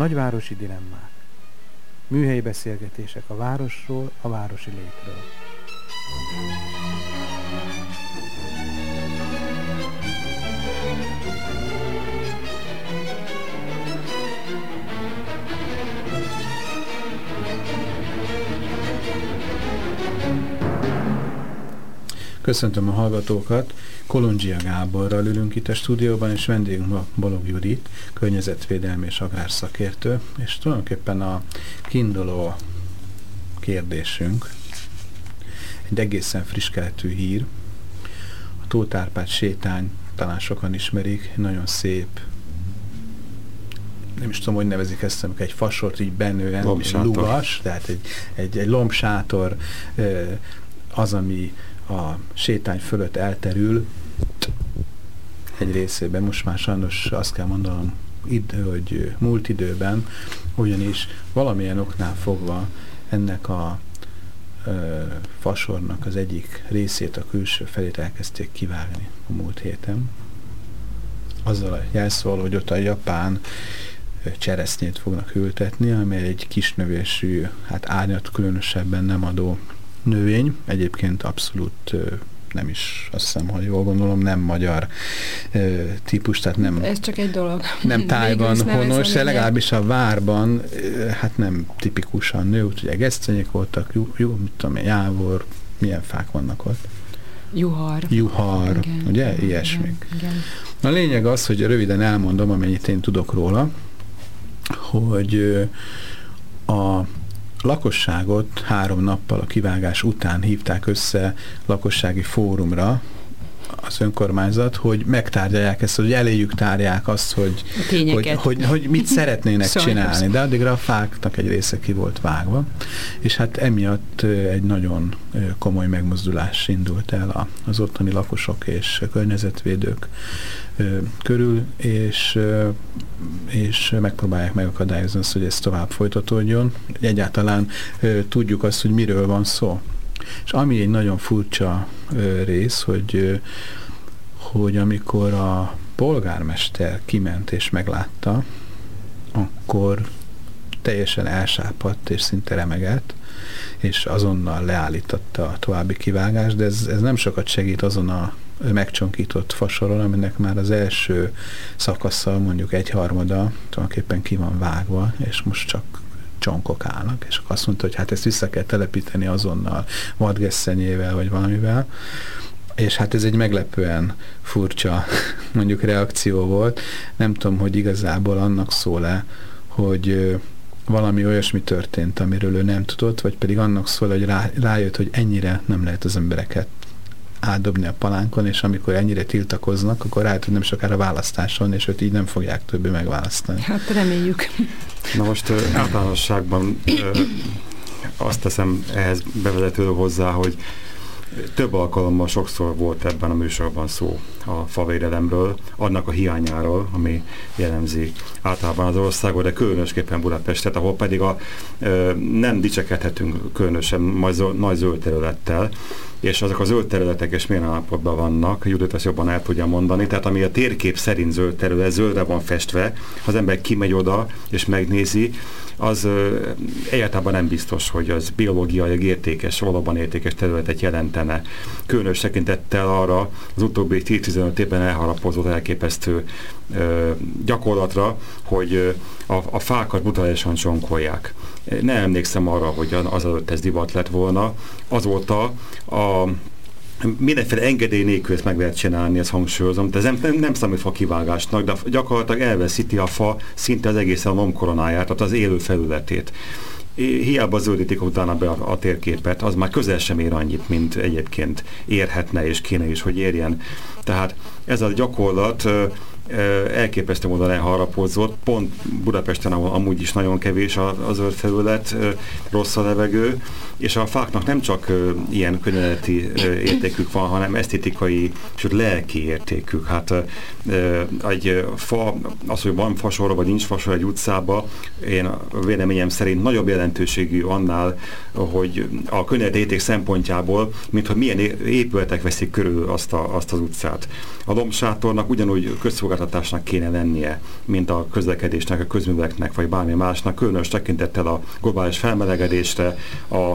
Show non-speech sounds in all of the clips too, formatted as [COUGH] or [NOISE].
Nagyvárosi dilemmák. Műhelyi beszélgetések a városról, a városi létről. Köszöntöm a hallgatókat! Kolondzsia Gáborral ülünk itt a stúdióban, és vendégünk a Balog Judit, környezetvédelmi és agrárszakértő, és tulajdonképpen a kiinduló kérdésünk egy egészen friss keletű hír. A Tótárpát sétány, talán sokan ismerik, nagyon szép nem is tudom, hogy nevezik ezt, amikor egy fasort így benően, lugas, tehát egy, egy, egy lombsátor az, ami a sétány fölött elterül egy részében, most már sajnos azt kell mondanom, id, hogy múlt időben, ugyanis valamilyen oknál fogva ennek a ö, fasornak az egyik részét, a külső felét elkezdték kivágni a múlt héten. Azzal a jelszól, hogy ott a japán cseresznyét fognak ültetni, ami egy kisnövésű, hát árnyat különösebben nem adó növény, egyébként abszolút nem is, azt hiszem, ha jól gondolom, nem magyar ö, típus, tehát nem... Ez csak egy dolog. Nem [LAUGHS] tájban honos, de legalábbis a várban, ö, hát nem tipikusan nő, úgyhogy gesztenyek voltak, jó, jó, mit tudom én, jávor, milyen fák vannak ott? Juhar. Juhar, igen, ugye? Ilyesmik. Igen, igen. A lényeg az, hogy röviden elmondom, amennyit én tudok róla, hogy a lakosságot három nappal a kivágás után hívták össze lakossági fórumra, az önkormányzat, hogy megtárgyalják ezt, hogy eléjük tárják azt, hogy, hogy, hogy, hogy mit [LAUGHS] szeretnének csinálni. De addigra a fáknak egy része ki volt vágva, és hát emiatt egy nagyon komoly megmozdulás indult el az ottani lakosok és környezetvédők körül, és, és megpróbálják megakadályozni azt, hogy ez tovább folytatódjon. Egyáltalán tudjuk azt, hogy miről van szó. És ami egy nagyon furcsa rész, hogy, hogy amikor a polgármester kiment és meglátta, akkor teljesen elsápadt és szinte remegett, és azonnal leállította a további kivágást, de ez, ez nem sokat segít azon a megcsonkított fasoron, aminek már az első szakasza mondjuk egyharmada tulajdonképpen ki van vágva, és most csak csonkok állnak, és azt mondta, hogy hát ezt vissza kell telepíteni azonnal vadgesszenyével, vagy valamivel, és hát ez egy meglepően furcsa [LAUGHS] mondjuk reakció volt. Nem tudom, hogy igazából annak szól-e, hogy valami olyasmi történt, amiről ő nem tudott, vagy pedig annak szól, hogy rá, rájött, hogy ennyire nem lehet az embereket átdobni a palánkon, és amikor ennyire tiltakoznak, akkor hogy nem sokára választáson, és őt így nem fogják többé megválasztani. Hát reméljük. Na most általánosságban azt teszem ehhez bevezető hozzá, hogy több alkalommal sokszor volt ebben a műsorban szó a favédelemről, annak a hiányáról, ami jellemzi általában az országot, de különösképpen Budapestet, ahol pedig a, nem dicsekedhetünk különösen nagy zöld területtel, és azok a zöld területek és milyen állapotban vannak, Judit ezt jobban el tudja mondani, tehát ami a térkép szerint zöld terület, zöldre van festve, az ember kimegy oda és megnézi, az egyáltalán nem biztos, hogy az biológiai értékes, valóban értékes területet jelentene. Különös tekintettel arra az utóbbi 10-15 évben elharapozott elképesztő ö, gyakorlatra, hogy a, a fákat brutálisan csonkolják. Nem emlékszem arra, hogy az előtt ez divat lett volna. Azóta a mindenféle engedély nélkül ezt meg lehet csinálni, ezt hangsúlyozom, de ez nem, nem, nem számít fa kivágásnak, de gyakorlatilag elveszíti a fa szinte az egész a lombkoronáját, tehát az élő felületét. Hiába zöldítik utána be a, a térképet, az már közel sem ér annyit, mint egyébként érhetne és kéne is, hogy érjen. Tehát ez a gyakorlat elképesztő módon elharapozott, pont Budapesten, ahol amúgy is nagyon kevés a, a zöld felület, rossz a levegő, és a fáknak nem csak ilyen környezeti értékük van, hanem esztétikai, sőt lelki értékük. Hát egy fa, az, hogy van fasor, vagy nincs fasor egy utcába, én véleményem szerint nagyobb jelentőségű annál, hogy a környezeti érték szempontjából, mint hogy milyen épületek veszik körül azt, a, azt az utcát. A lombsátornak ugyanúgy közszolgáltatásnak kéne lennie, mint a közlekedésnek, a közműveknek, vagy bármi másnak, különös tekintettel a globális felmelegedésre, a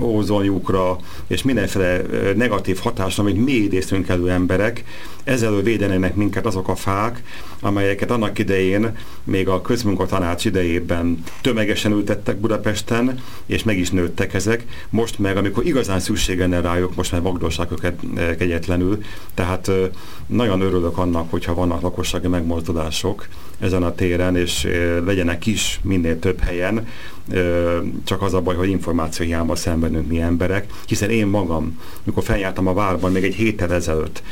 ózonjukra, és mindenféle negatív hatásra, amit mi idéztünk elő emberek, ezzel védenének minket azok a fák, amelyeket annak idején, még a közmunkatanács idejében tömegesen ültettek Budapesten, és meg is nőttek ezek. Most meg, amikor igazán szükség lenne rájuk, most már magdolság őket kegyetlenül. Tehát nagyon örülök annak, hogyha vannak lakossági megmozdulások ezen a téren, és legyenek is minél több helyen, csak az a baj, hogy információ hiányban szenvedünk mi emberek, hiszen én magam, mikor feljártam a várban még egy héttel ezelőtt,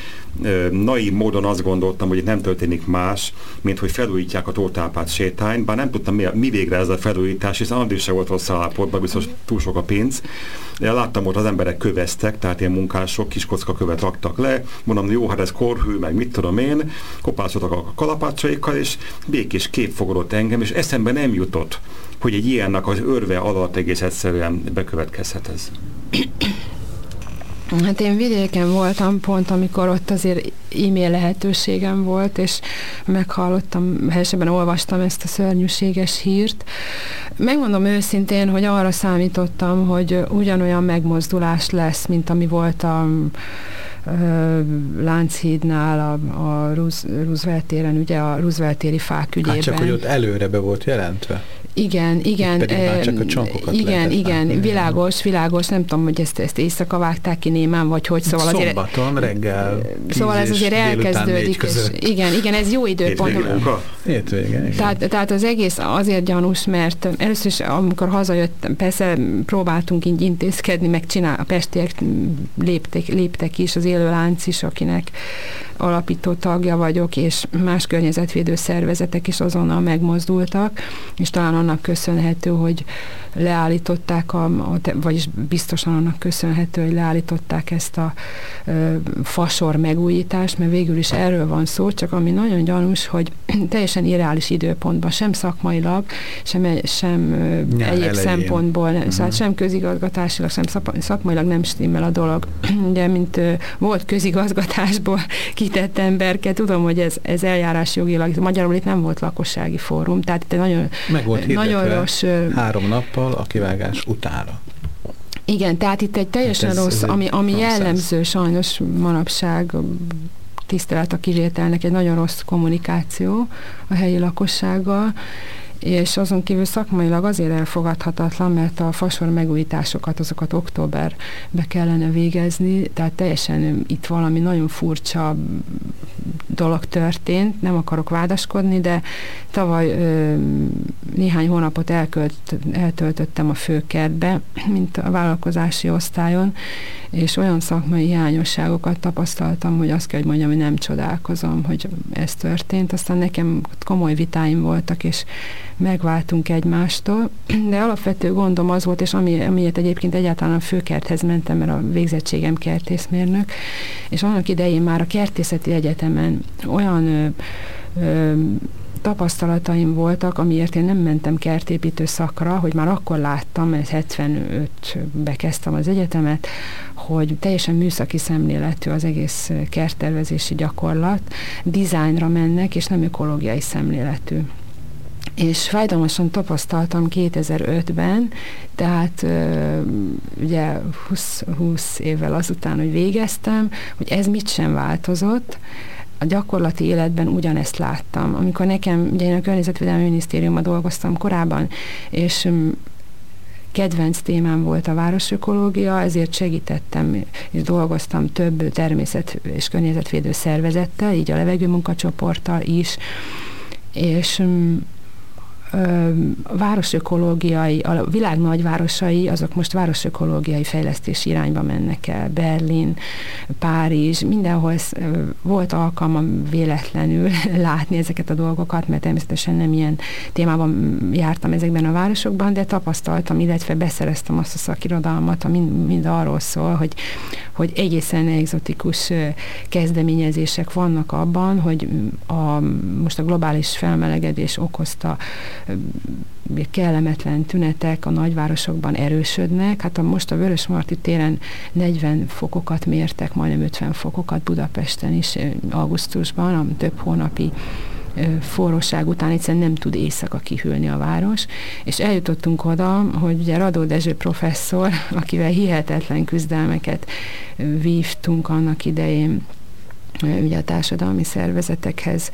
naív módon azt gondoltam, hogy itt nem történik más, mint hogy felújítják a tótápát sétányt, bár nem tudtam mi, mi végre ez a felújítás, hiszen addig se volt rossz állapotban, biztos túl sok a pénz. De láttam, hogy az emberek köveztek, tehát ilyen munkások kis kocka követ raktak le, mondom, jó, hát ez korhű, meg mit tudom én, kopászoltak a kalapácsaikkal, és békés kép fogadott engem, és eszembe nem jutott, hogy egy ilyennek az örve alatt egész egyszerűen bekövetkezhet ez. [CLEARS THROAT] Hát én vidéken voltam pont, amikor ott azért e-mail lehetőségem volt, és meghallottam, helyesebben olvastam ezt a szörnyűséges hírt. Megmondom őszintén, hogy arra számítottam, hogy ugyanolyan megmozdulás lesz, mint ami volt a Lánchídnál, a, a Roosevelt téren, ugye a Roosevelt téri fák ügyében. Hát csak, hogy ott előre be volt jelentve. Igen, igen. Pedig már csak a csankokat Igen, igen, látni. világos, világos, nem tudom, hogy ezt, ezt éjszaka vágták ki némán, vagy hogy, szóval azért... Szombaton reggel Szóval ez azért elkezdődik, és igen, igen, ez jó időpont. Hétvége, igen. Tehát, tehát az egész azért gyanús, mert először is, amikor hazajött, persze próbáltunk így intézkedni, meg csinál, a pestiek léptek, léptek is, az élőlánc is, akinek alapító tagja vagyok, és más környezetvédő szervezetek is azonnal megmozdultak, és talán annak köszönhető, hogy leállították, a, vagyis biztosan annak köszönhető, hogy leállították ezt a ö, fasor megújítást, mert végül is erről van szó, csak ami nagyon gyanús, hogy [CLEARS THROAT] teljesen irreális időpontban, sem szakmailag, sem, sem ja, egyéb elején. szempontból, uh-huh. szóval sem közigazgatásilag, sem szakmailag nem stimmel a dolog. [CLEARS THROAT] De mint ö, volt közigazgatásból [LAUGHS] kitett emberke, tudom, hogy ez, ez eljárás jogilag, magyarul itt nem volt lakossági fórum, tehát itt nagyon, Meg volt nagyon rossz... Három nappal a kivágás utára. Igen, tehát itt egy teljesen hát ez, rossz, ez ami, ami jellemző sajnos manapság tisztelet a kivételnek, egy nagyon rossz kommunikáció a helyi lakossággal, és azon kívül szakmailag azért elfogadhatatlan, mert a fasor megújításokat, azokat októberbe kellene végezni, tehát teljesen itt valami nagyon furcsa dolog történt, nem akarok vádaskodni, de tavaly ö, néhány hónapot elkölt, eltöltöttem a főkertbe, mint a vállalkozási osztályon, és olyan szakmai hiányosságokat tapasztaltam, hogy azt kell, hogy mondjam, hogy nem csodálkozom, hogy ez történt. Aztán nekem komoly vitáim voltak, és megváltunk egymástól, de alapvető gondom az volt, és ami, amiért egyébként egyáltalán a főkerthez mentem, mert a végzettségem kertészmérnök, és annak idején már a kertészeti egyetemen olyan ö, ö, tapasztalataim voltak, amiért én nem mentem kertépítő szakra, hogy már akkor láttam, mert 75-be kezdtem az egyetemet, hogy teljesen műszaki szemléletű az egész kerttervezési gyakorlat, dizájnra mennek, és nem ökológiai szemléletű és fájdalmasan tapasztaltam 2005-ben, tehát ugye 20, 20 évvel azután, hogy végeztem, hogy ez mit sem változott, a gyakorlati életben ugyanezt láttam. Amikor nekem, ugye én a Környezetvédelmi Minisztériumban dolgoztam korábban, és kedvenc témám volt a városökológia, ezért segítettem és dolgoztam több természet- és környezetvédő szervezettel, így a levegőmunkacsoporttal is, és a városökológiai, a világ nagyvárosai, azok most városökológiai fejlesztési irányba mennek el. Berlin, Párizs, mindenhol volt alkalmam véletlenül [LAUGHS] látni ezeket a dolgokat, mert természetesen nem ilyen témában jártam ezekben a városokban, de tapasztaltam, illetve beszereztem azt a szakirodalmat, ami mind, arról szól, hogy, hogy egészen egzotikus kezdeményezések vannak abban, hogy a, most a globális felmelegedés okozta kellemetlen tünetek a nagyvárosokban erősödnek. Hát a, most a Vörös Marti téren 40 fokokat mértek, majdnem 50 fokokat Budapesten is augusztusban, a több hónapi forróság után egyszerűen nem tud éjszaka kihűlni a város, és eljutottunk oda, hogy ugye Radó Dezső professzor, [LAUGHS] akivel hihetetlen küzdelmeket vívtunk annak idején, ugye a társadalmi szervezetekhez,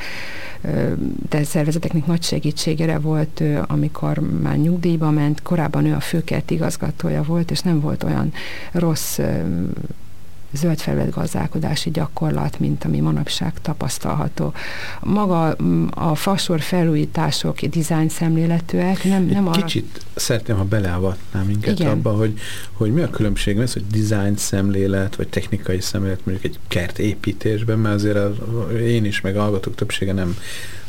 de szervezeteknek nagy segítségére volt, amikor már nyugdíjba ment, korábban ő a főkert igazgatója volt, és nem volt olyan rossz zöld felület gazdálkodási gyakorlat, mint ami manapság tapasztalható. Maga a fasor felújítások dizájn szemléletűek, nem, nem arra... Kicsit szeretném, ha beleavatnám minket Igen. abba, hogy, hogy mi a különbség ez, hogy dizájn szemlélet, vagy technikai szemlélet mondjuk egy kert építésben, mert azért az, én is, meg hallgatók többsége nem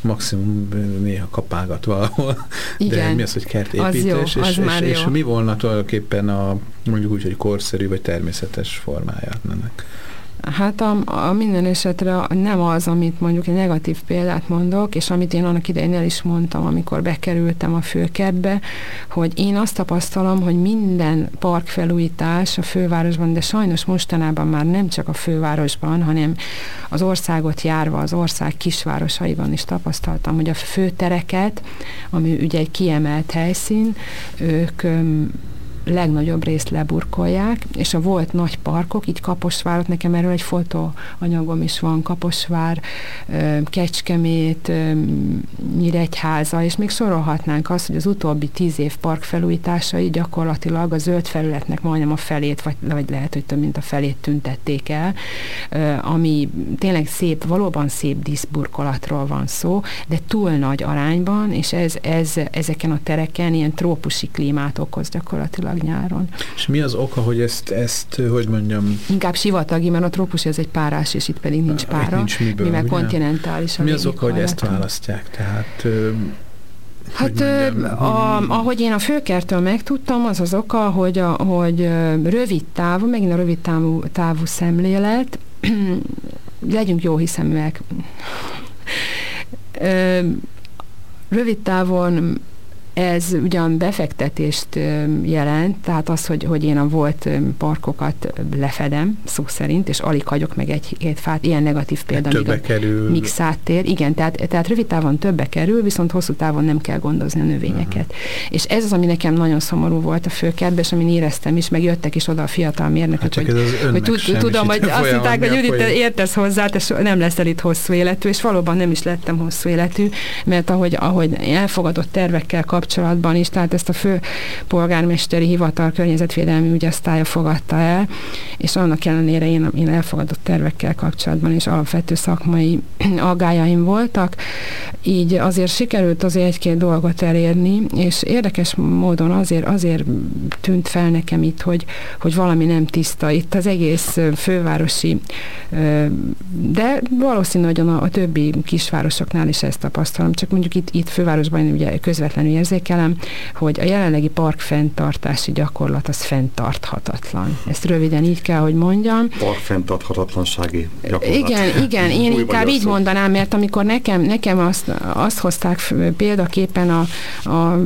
maximum néha kapálgat valahol. [LAUGHS] Igen, De mi az, hogy kertépítés, az jó, az és, és, és mi volna tulajdonképpen a mondjuk úgy, hogy korszerű vagy természetes formája ennek? Hát a, a minden esetre nem az, amit mondjuk egy negatív példát mondok, és amit én annak idején el is mondtam, amikor bekerültem a főkertbe, hogy én azt tapasztalom, hogy minden parkfelújítás a fővárosban, de sajnos mostanában már nem csak a fővárosban, hanem az országot járva, az ország kisvárosaiban is tapasztaltam, hogy a főtereket, ami ugye egy kiemelt helyszín, ők legnagyobb részt leburkolják, és a volt nagy parkok, így Kaposvárot, nekem erről egy fotóanyagom is van, Kaposvár, Kecskemét, Nyíregyháza, és még sorolhatnánk azt, hogy az utóbbi tíz év park felújításai gyakorlatilag a zöld felületnek majdnem a felét, vagy, vagy lehet, hogy több mint a felét tüntették el, ami tényleg szép, valóban szép díszburkolatról van szó, de túl nagy arányban, és ez, ez ezeken a tereken ilyen trópusi klímát okoz gyakorlatilag nyáron. És mi az oka, hogy ezt, ezt hogy mondjam? Inkább sivatagi, mert a trópusi az egy párás, és itt pedig nincs pára. Itt nincs miből, mivel ugye? kontinentális. Mi az oka, hogy ezt választják? Tehát Hát a, ahogy én a főkertől megtudtam, az az oka, hogy, a, hogy rövid távú, megint a rövid távú, távú szemlélet, [CLEARS THROAT] legyünk jó hiszeműek. Rövid távon ez ugyan befektetést jelent, tehát az, hogy, hogy én a volt parkokat lefedem, szó szerint, és alig hagyok meg egy-két fát, ilyen negatív példa, többe a kerül. mixát tér. Igen, tehát, tehát rövid távon többe kerül, viszont hosszú távon nem kell gondozni a növényeket. Uh-huh. És ez az, ami nekem nagyon szomorú volt a főkertben, és amin éreztem is, meg jöttek is oda a fiatal mérnökök, hát hogy, hogy tud, tudom, hogy azt mondták, hogy Judit, te értesz hozzá, te nem leszel itt hosszú életű, és valóban nem is lettem hosszú életű, mert ahogy, ahogy elfogadott tervekkel kapcsolatban, kapcsolatban is, tehát ezt a fő polgármesteri hivatal környezetvédelmi ügyasztálya fogadta el, és annak ellenére én, én elfogadott tervekkel kapcsolatban is alapvető szakmai [CLEARS THROAT] aggájaim voltak, így azért sikerült azért egy-két dolgot elérni, és érdekes módon azért, azért tűnt fel nekem itt, hogy, hogy valami nem tiszta. Itt az egész fővárosi, de valószínű, hogy a, a többi kisvárosoknál is ezt tapasztalom, csak mondjuk itt, itt fővárosban ugye közvetlenül érzékelem, hogy a jelenlegi park fenntartási gyakorlat az fenntarthatatlan. Ezt röviden így kell, hogy mondjam. Park fenntarthatatlansági gyakorlat. Igen, igen, én Új inkább így mondanám, mert amikor nekem, nekem azt, azt hozták példaképpen a, a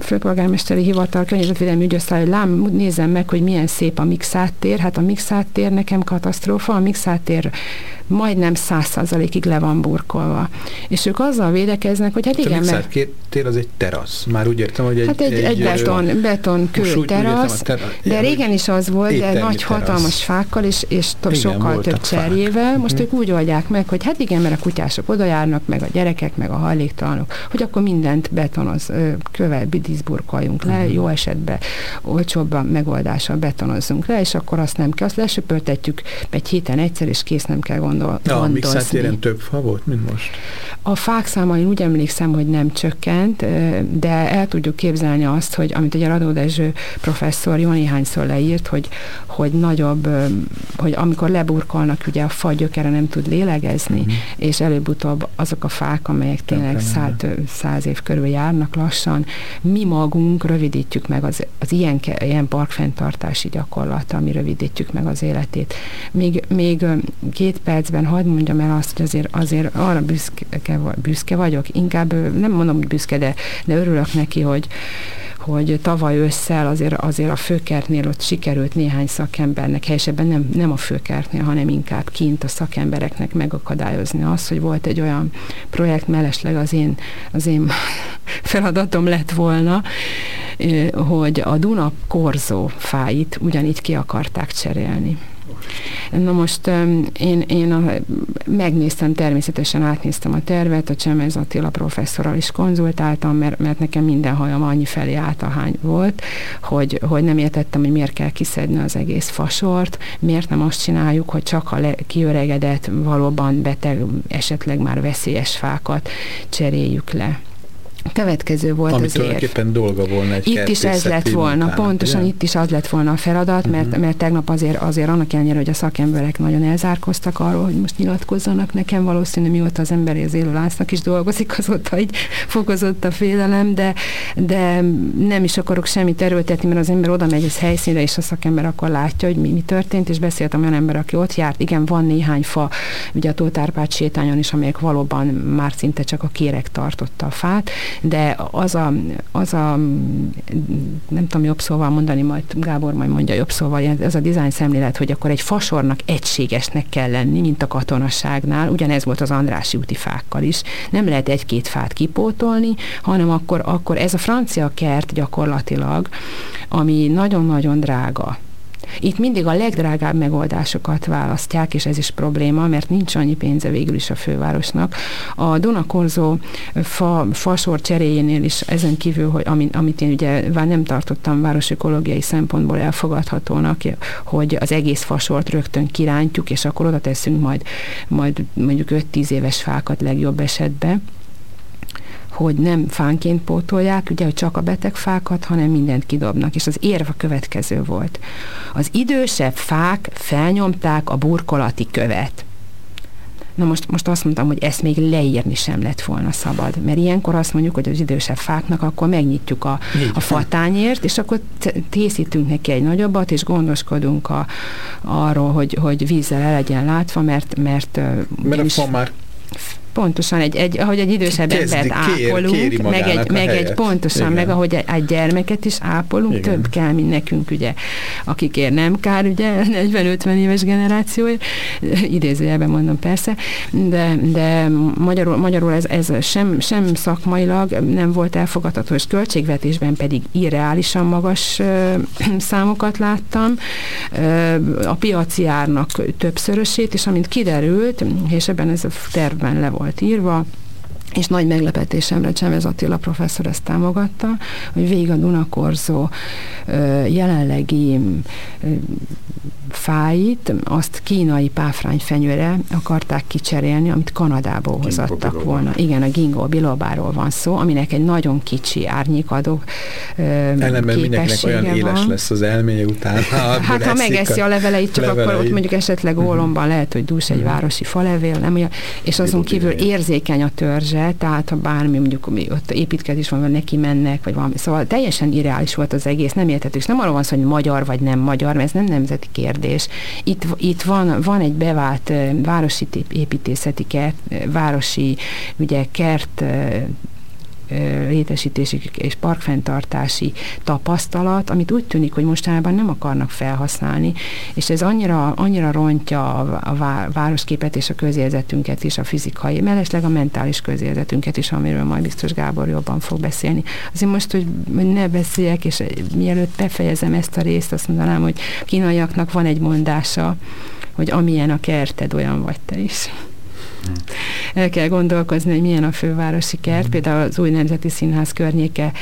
főpolgármesteri hivatal környezetvédelmi ügyosztály, hogy lám, nézem meg, hogy milyen szép a mixát tér. Hát a mixát tér nekem katasztrófa, a mixát tér majdnem száz százalékig le van burkolva. És ők azzal védekeznek, hogy hát igen, mert... tér az egy terasz. Már úgy értem, hogy egy... Hát egy, egy, egy beton, beton kő terasz, ter... de régen is az volt, de nagy terasz. hatalmas fákkal és, és igen, sokkal több cserjével. Most hmm. ők úgy oldják meg, hogy hát igen, mert a kutyások oda járnak, meg a gyerekek, meg a hajléktalanok, hogy akkor mindent betonoz, kövel, bidíszburkoljunk le, hmm. jó esetben olcsóbban megoldással betonozzunk le, és akkor azt nem kell, azt lesöpörtetjük egy héten egyszer, és kész nem kell gondolni gondol, ja, gondozni. A több fa volt, mint most? A fák száma, én úgy emlékszem, hogy nem csökkent, de el tudjuk képzelni azt, hogy amit ugye Radó Dezső professzor jó néhányszor leírt, hogy, hogy nagyobb, hogy amikor leburkolnak, ugye a fa gyökere nem tud lélegezni, mm. és előbb-utóbb azok a fák, amelyek tényleg száz, száz év körül járnak lassan, mi magunk rövidítjük meg az, az ilyen, ilyen parkfenntartási gyakorlat, ami rövidítjük meg az életét. Még, még két percben hadd mondjam el azt, hogy azért, azért arra büszke, büszke vagyok, inkább nem mondom, hogy büszke, de, de örülök neki, hogy, hogy tavaly ősszel azért, azért a főkertnél ott sikerült néhány szakembernek, helyesebben nem, nem a főkertnél, hanem inkább kint a szakembereknek megakadályozni azt, hogy volt egy olyan projekt, mellesleg az én, az én [LAUGHS] feladatom lett volna, hogy a Duna korzó fáit ugyanígy ki akarták cserélni. Na most én, én a, megnéztem, természetesen átnéztem a tervet, a Csemez Attila professzorral is konzultáltam, mert, mert nekem minden hajam annyi felé áltahány volt, hogy, hogy nem értettem, hogy miért kell kiszedni az egész fasort, miért nem azt csináljuk, hogy csak a le, kiöregedett, valóban beteg, esetleg már veszélyes fákat cseréljük le következő volt Ami az tulajdonképpen dolga volna egy Itt is ez lett volna, utána, pontosan ugye? itt is az lett volna a feladat, mert, uh-huh. mert tegnap azért, azért annak ellenére, hogy a szakemberek nagyon elzárkoztak arról, hogy most nyilatkozzanak nekem, valószínű mióta az ember az élő láncnak is dolgozik, azóta így fokozott a félelem, de, de nem is akarok semmit erőltetni, mert az ember oda megy egy helyszínre, és a szakember akkor látja, hogy mi, mi történt, és beszéltem olyan ember, aki ott járt. Igen, van néhány fa, ugye a Tótárpát sétányon is, amelyek valóban már szinte csak a kérek tartotta a fát, de az a, az a nem tudom jobb szóval mondani, majd Gábor majd mondja jobb szóval, ez a dizájn szemlélet, hogy akkor egy fasornak egységesnek kell lenni, mint a katonaságnál, ugyanez volt az Andrási úti fákkal is. Nem lehet egy-két fát kipótolni, hanem akkor, akkor ez a francia kert gyakorlatilag, ami nagyon-nagyon drága, itt mindig a legdrágább megoldásokat választják, és ez is probléma, mert nincs annyi pénze végül is a fővárosnak. A Dunakorzó fa, fasor cseréjénél is ezen kívül, hogy amit, amit én ugye nem tartottam városökológiai szempontból elfogadhatónak, hogy az egész fasort rögtön kirántjuk, és akkor oda teszünk majd, majd mondjuk 5-10 éves fákat legjobb esetben hogy nem fánként pótolják, ugye, hogy csak a beteg fákat, hanem mindent kidobnak. És az érv a következő volt. Az idősebb fák felnyomták a burkolati követ. Na most, most azt mondtam, hogy ezt még leírni sem lett volna szabad, mert ilyenkor azt mondjuk, hogy az idősebb fáknak akkor megnyitjuk a, a fatányért, és akkor tészítünk neki egy nagyobbat, és gondoskodunk a, arról, hogy, hogy vízzel el legyen látva, mert... Mert, mert a fa már Pontosan, egy, egy, ahogy egy idősebb Kezdi, embert ápolunk, kér, meg, egy, meg egy pontosan, Igen. meg ahogy egy, egy gyermeket is ápolunk, Igen. több kell, mint nekünk, ugye, akikért nem kár, ugye, [LAUGHS] 40-50 éves generáció, idézőjelben mondom persze, de, de magyarul, magyarul ez, ez sem, sem szakmailag nem volt elfogadható, és költségvetésben pedig irreálisan magas [CLEARS THROAT] számokat láttam, a piaci árnak többszörösét, és amint kiderült, és ebben ez a tervben le volt volt írva, és nagy meglepetésemre Csemez Attila professzor ezt támogatta, hogy végig a Dunakorzó jelenlegi fáit, azt kínai páfrányfenyőre akarták kicserélni, amit Kanadából hozattak volna. Igen, a Gingo bilobáról van szó, aminek egy nagyon kicsi árnyékadó Ellenben mindenkinek olyan van. éles lesz az elménye után. Ha hát ha megeszi a leveleit, csak leveleit. akkor ott mondjuk esetleg ólomban uh-huh. lehet, hogy dús egy uh-huh. városi falevél, nem olyan, és azon kívül érzékeny a törzse, tehát ha bármi mondjuk ott építkezés van, vagy neki mennek, vagy valami. Szóval teljesen irreális volt az egész, nem értető. És nem arról van szó, hogy magyar vagy nem magyar, mert ez nem nemzeti kérdés. Itt, itt van, van egy bevált városi építészeti kert, városi ugye kert létesítési és parkfenntartási tapasztalat, amit úgy tűnik, hogy mostanában nem akarnak felhasználni, és ez annyira, annyira rontja a, városképet és a közérzetünket is, a fizikai, mellesleg a mentális közérzetünket is, amiről majd biztos Gábor jobban fog beszélni. Azért most, hogy ne beszéljek, és mielőtt befejezem ezt a részt, azt mondanám, hogy kínaiaknak van egy mondása, hogy amilyen a kerted, olyan vagy te is. El kell gondolkozni, hogy milyen a fővárosi kert, mm. például az új Nemzeti Színház környéke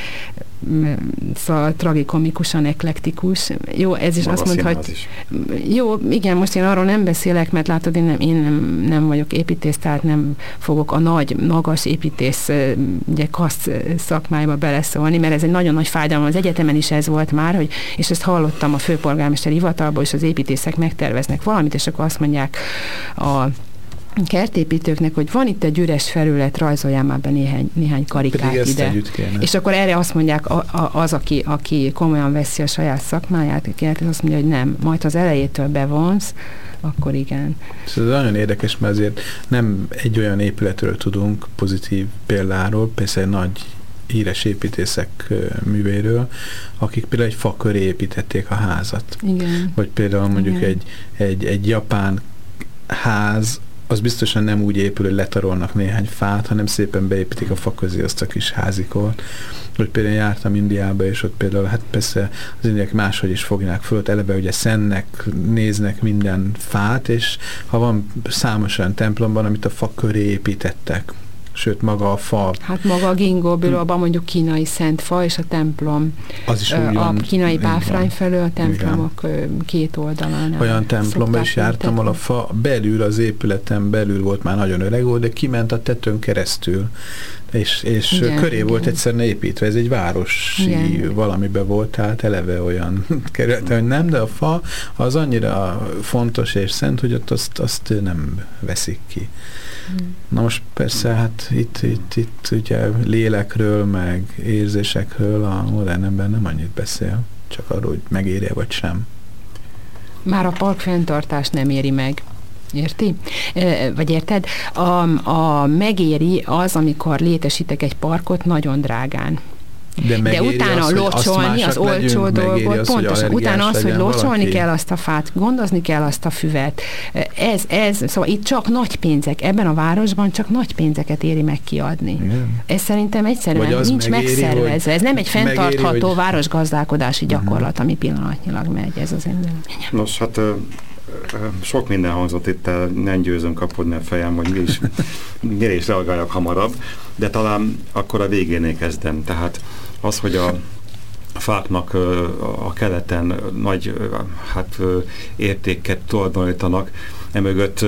szóval tragikomikusan eklektikus. Jó, ez is Maga azt mondta, hogy... Is. Jó, igen, most én arról nem beszélek, mert látod, én nem, én nem, nem vagyok építész, tehát nem fogok a nagy, magas építész ugye, kasz szakmájába beleszólni, mert ez egy nagyon nagy fájdalom. Az egyetemen is ez volt már, hogy, és ezt hallottam a főpolgármester hivatalból, és az építészek megterveznek valamit, és akkor azt mondják a kertépítőknek, hogy van itt egy üres felület, rajzoljál már be néhány, néhány karikát ide. És akkor erre azt mondják a, a, az, aki, aki komolyan veszi a saját szakmáját, a azt mondja, hogy nem, majd az elejétől bevonsz, akkor igen. Ez nagyon érdekes, mert azért nem egy olyan épületről tudunk pozitív példáról, persze egy nagy híres építészek művéről, akik például egy fa köré építették a házat. Igen. Vagy például mondjuk egy, egy, egy japán ház, az biztosan nem úgy épül, hogy letarolnak néhány fát, hanem szépen beépítik a fa közé azt a kis házikot. Hogy például jártam Indiába, és ott például, hát persze az indiák máshogy is fogják föl, ott eleve ugye szennek, néznek minden fát, és ha van számos olyan templomban, amit a fa köré építettek, sőt maga a fa. Hát maga a Gingo bilóban mondjuk kínai szent fa, és a templom. Az is úgy A kínai báfrány felől a templomok Igen. két oldalán. Olyan templomban is jártam, ahol a fa belül, az épületen belül volt már nagyon öreg volt, de kiment a tetőn keresztül. És, és igen, köré igen. volt egyszerűen építve, ez egy városi igen. valamibe volt, tehát eleve olyan [LAUGHS] került, hogy nem, de a fa az annyira fontos és szent, hogy ott azt, azt nem veszik ki. Na most persze, hát itt, itt, itt ugye lélekről, meg érzésekről a modern ember nem annyit beszél, csak arról, hogy megérje vagy sem. Már a park fenntartás nem éri meg. Érti? Vagy érted? A, a megéri az, amikor létesítek egy parkot nagyon drágán. De, De utána az, locsolni az olcsó dolgot, az, pontosan, utána az, hogy locsolni valaki. kell azt a fát, gondozni kell azt a füvet. Ez, ez, szóval itt csak nagy pénzek, ebben a városban csak nagy pénzeket éri meg kiadni. Igen. Ez szerintem egyszerűen nincs megéri, megszervezve. Ez nem egy fenntartható megéri, hogy... városgazdálkodási mhm. gyakorlat, ami pillanatnyilag megy. Ez az ember. Nos, hát sok minden hangzott itt, nem győzöm kapodni a fejem, hogy mi is, [LAUGHS] mire is reagáljak hamarabb, de talán akkor a végénél kezdem. Tehát az, hogy a fáknak a keleten nagy hát, értéket tulajdonítanak, emögött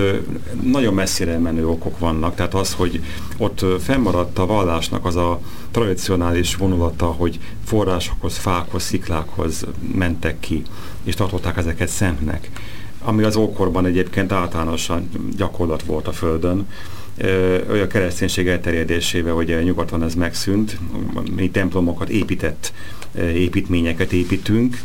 nagyon messzire menő okok vannak. Tehát az, hogy ott fennmaradt a vallásnak az a tradicionális vonulata, hogy forrásokhoz, fákhoz, sziklákhoz mentek ki, és tartották ezeket szentnek. Ami az ókorban egyébként általánosan gyakorlat volt a Földön, a kereszténység elterjedésével, hogy nyugaton ez megszűnt, mi templomokat épített építményeket építünk,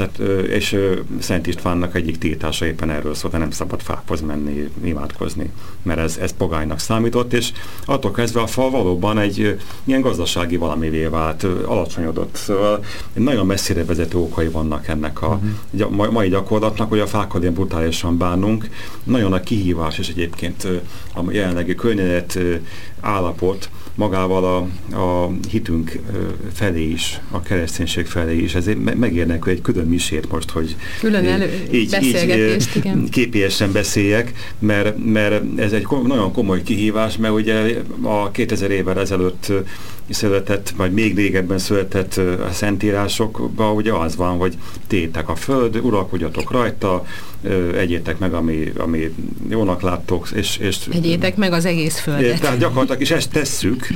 tehát, és Szent Istvánnak egyik tiltása éppen erről szólt, nem szabad fákhoz menni, imádkozni, mert ez, ez pogánynak számított, és attól kezdve a fa valóban egy ilyen gazdasági valamivé vált, alacsonyodott. Szóval nagyon messzire vezető okai vannak ennek a uh-huh. mai gyakorlatnak, hogy a fákkal ilyen brutálisan bánunk. Nagyon a kihívás, és egyébként a jelenlegi környezet állapot, magával a, a hitünk felé is, a kereszténység felé is. Ezért megérnek egy külön misét most, hogy külön elő, így, így [LAUGHS] képiesen beszéljek, mert, mert ez egy nagyon komoly kihívás, mert ugye a 2000 évvel ezelőtt született, vagy még régebben született a szentírásokban ugye az van, hogy tétek a föld, uralkodjatok rajta, egyétek meg, ami, ami jónak láttok, és, és... Egyétek meg az egész földet. Tehát gyakorlatilag, és ezt tesszük,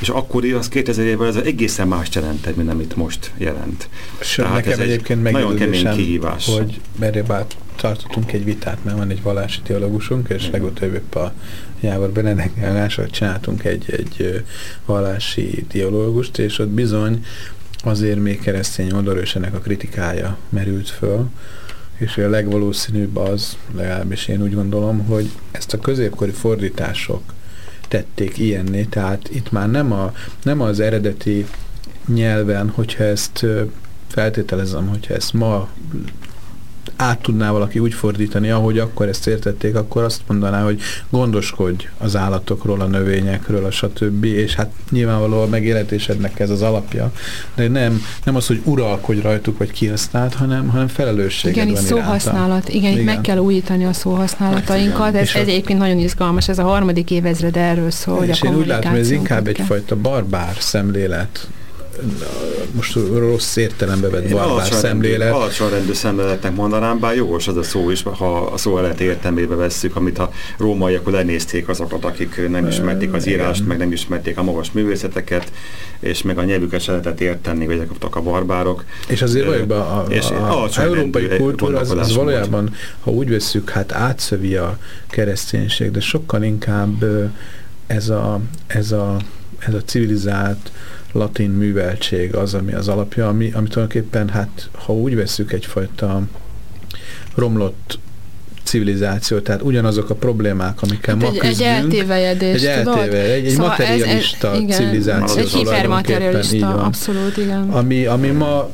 és akkor az 2000 évvel ez egészen más jelentett, mint amit most jelent. Sőt, Tehát nekem ez egyébként nagyon kemény kihívás. Hogy merre tartottunk egy vitát, mert van egy vallási teológusunk, és legutóbb épp a Jávor Benedek csináltunk egy, egy vallási teológust, és ott bizony azért még keresztény oldalról ennek a kritikája merült föl, és a legvalószínűbb az, legalábbis én úgy gondolom, hogy ezt a középkori fordítások tették ilyenné, tehát itt már nem, a, nem az eredeti nyelven, hogyha ezt feltételezem, hogyha ezt ma át tudná valaki úgy fordítani, ahogy akkor ezt értették, akkor azt mondaná, hogy gondoskodj az állatokról, a növényekről, a stb. És hát nyilvánvalóan megéletésednek ez az alapja. De nem, nem az, hogy uralkodj rajtuk, vagy kihasznált, hanem, hanem felelősséged igen, van szóhasználat. Igen, igen, meg kell újítani a szóhasználatainkat. Ez, ez egyébként nagyon izgalmas, ez a harmadik évezred erről szól, hogy és a én úgy látom, hogy ez inkább egyfajta barbár szemlélet most rossz értelembe vett barbár szemlélet. Alacsony rendű szemléletnek mondanám, bár jogos az a szó is, ha a szó eredeti értelmébe vesszük, amit a rómaiak lenézték azokat, akik nem ismerték az írást, meg nem ismerték a magas művészeteket, és meg a nyelvüket se lehetett érteni, hogy ezek a barbárok. És azért valójában a, és a, a európai kultúra az, az valójában, ha úgy veszük, hát átszövi a kereszténység, de sokkal inkább ez a, ez a, ez a civilizált, latin műveltség az, ami az alapja, ami, ami tulajdonképpen, hát ha úgy veszük egyfajta romlott civilizáció, tehát ugyanazok a problémák, amikkel hát ma egy, küzdünk. Egy eltévejedés, egy eltéve, egy, egy szóval materialista ez, ez, igen, civilizáció. Egy hipermaterialista, abszolút, igen. Ami, ami ma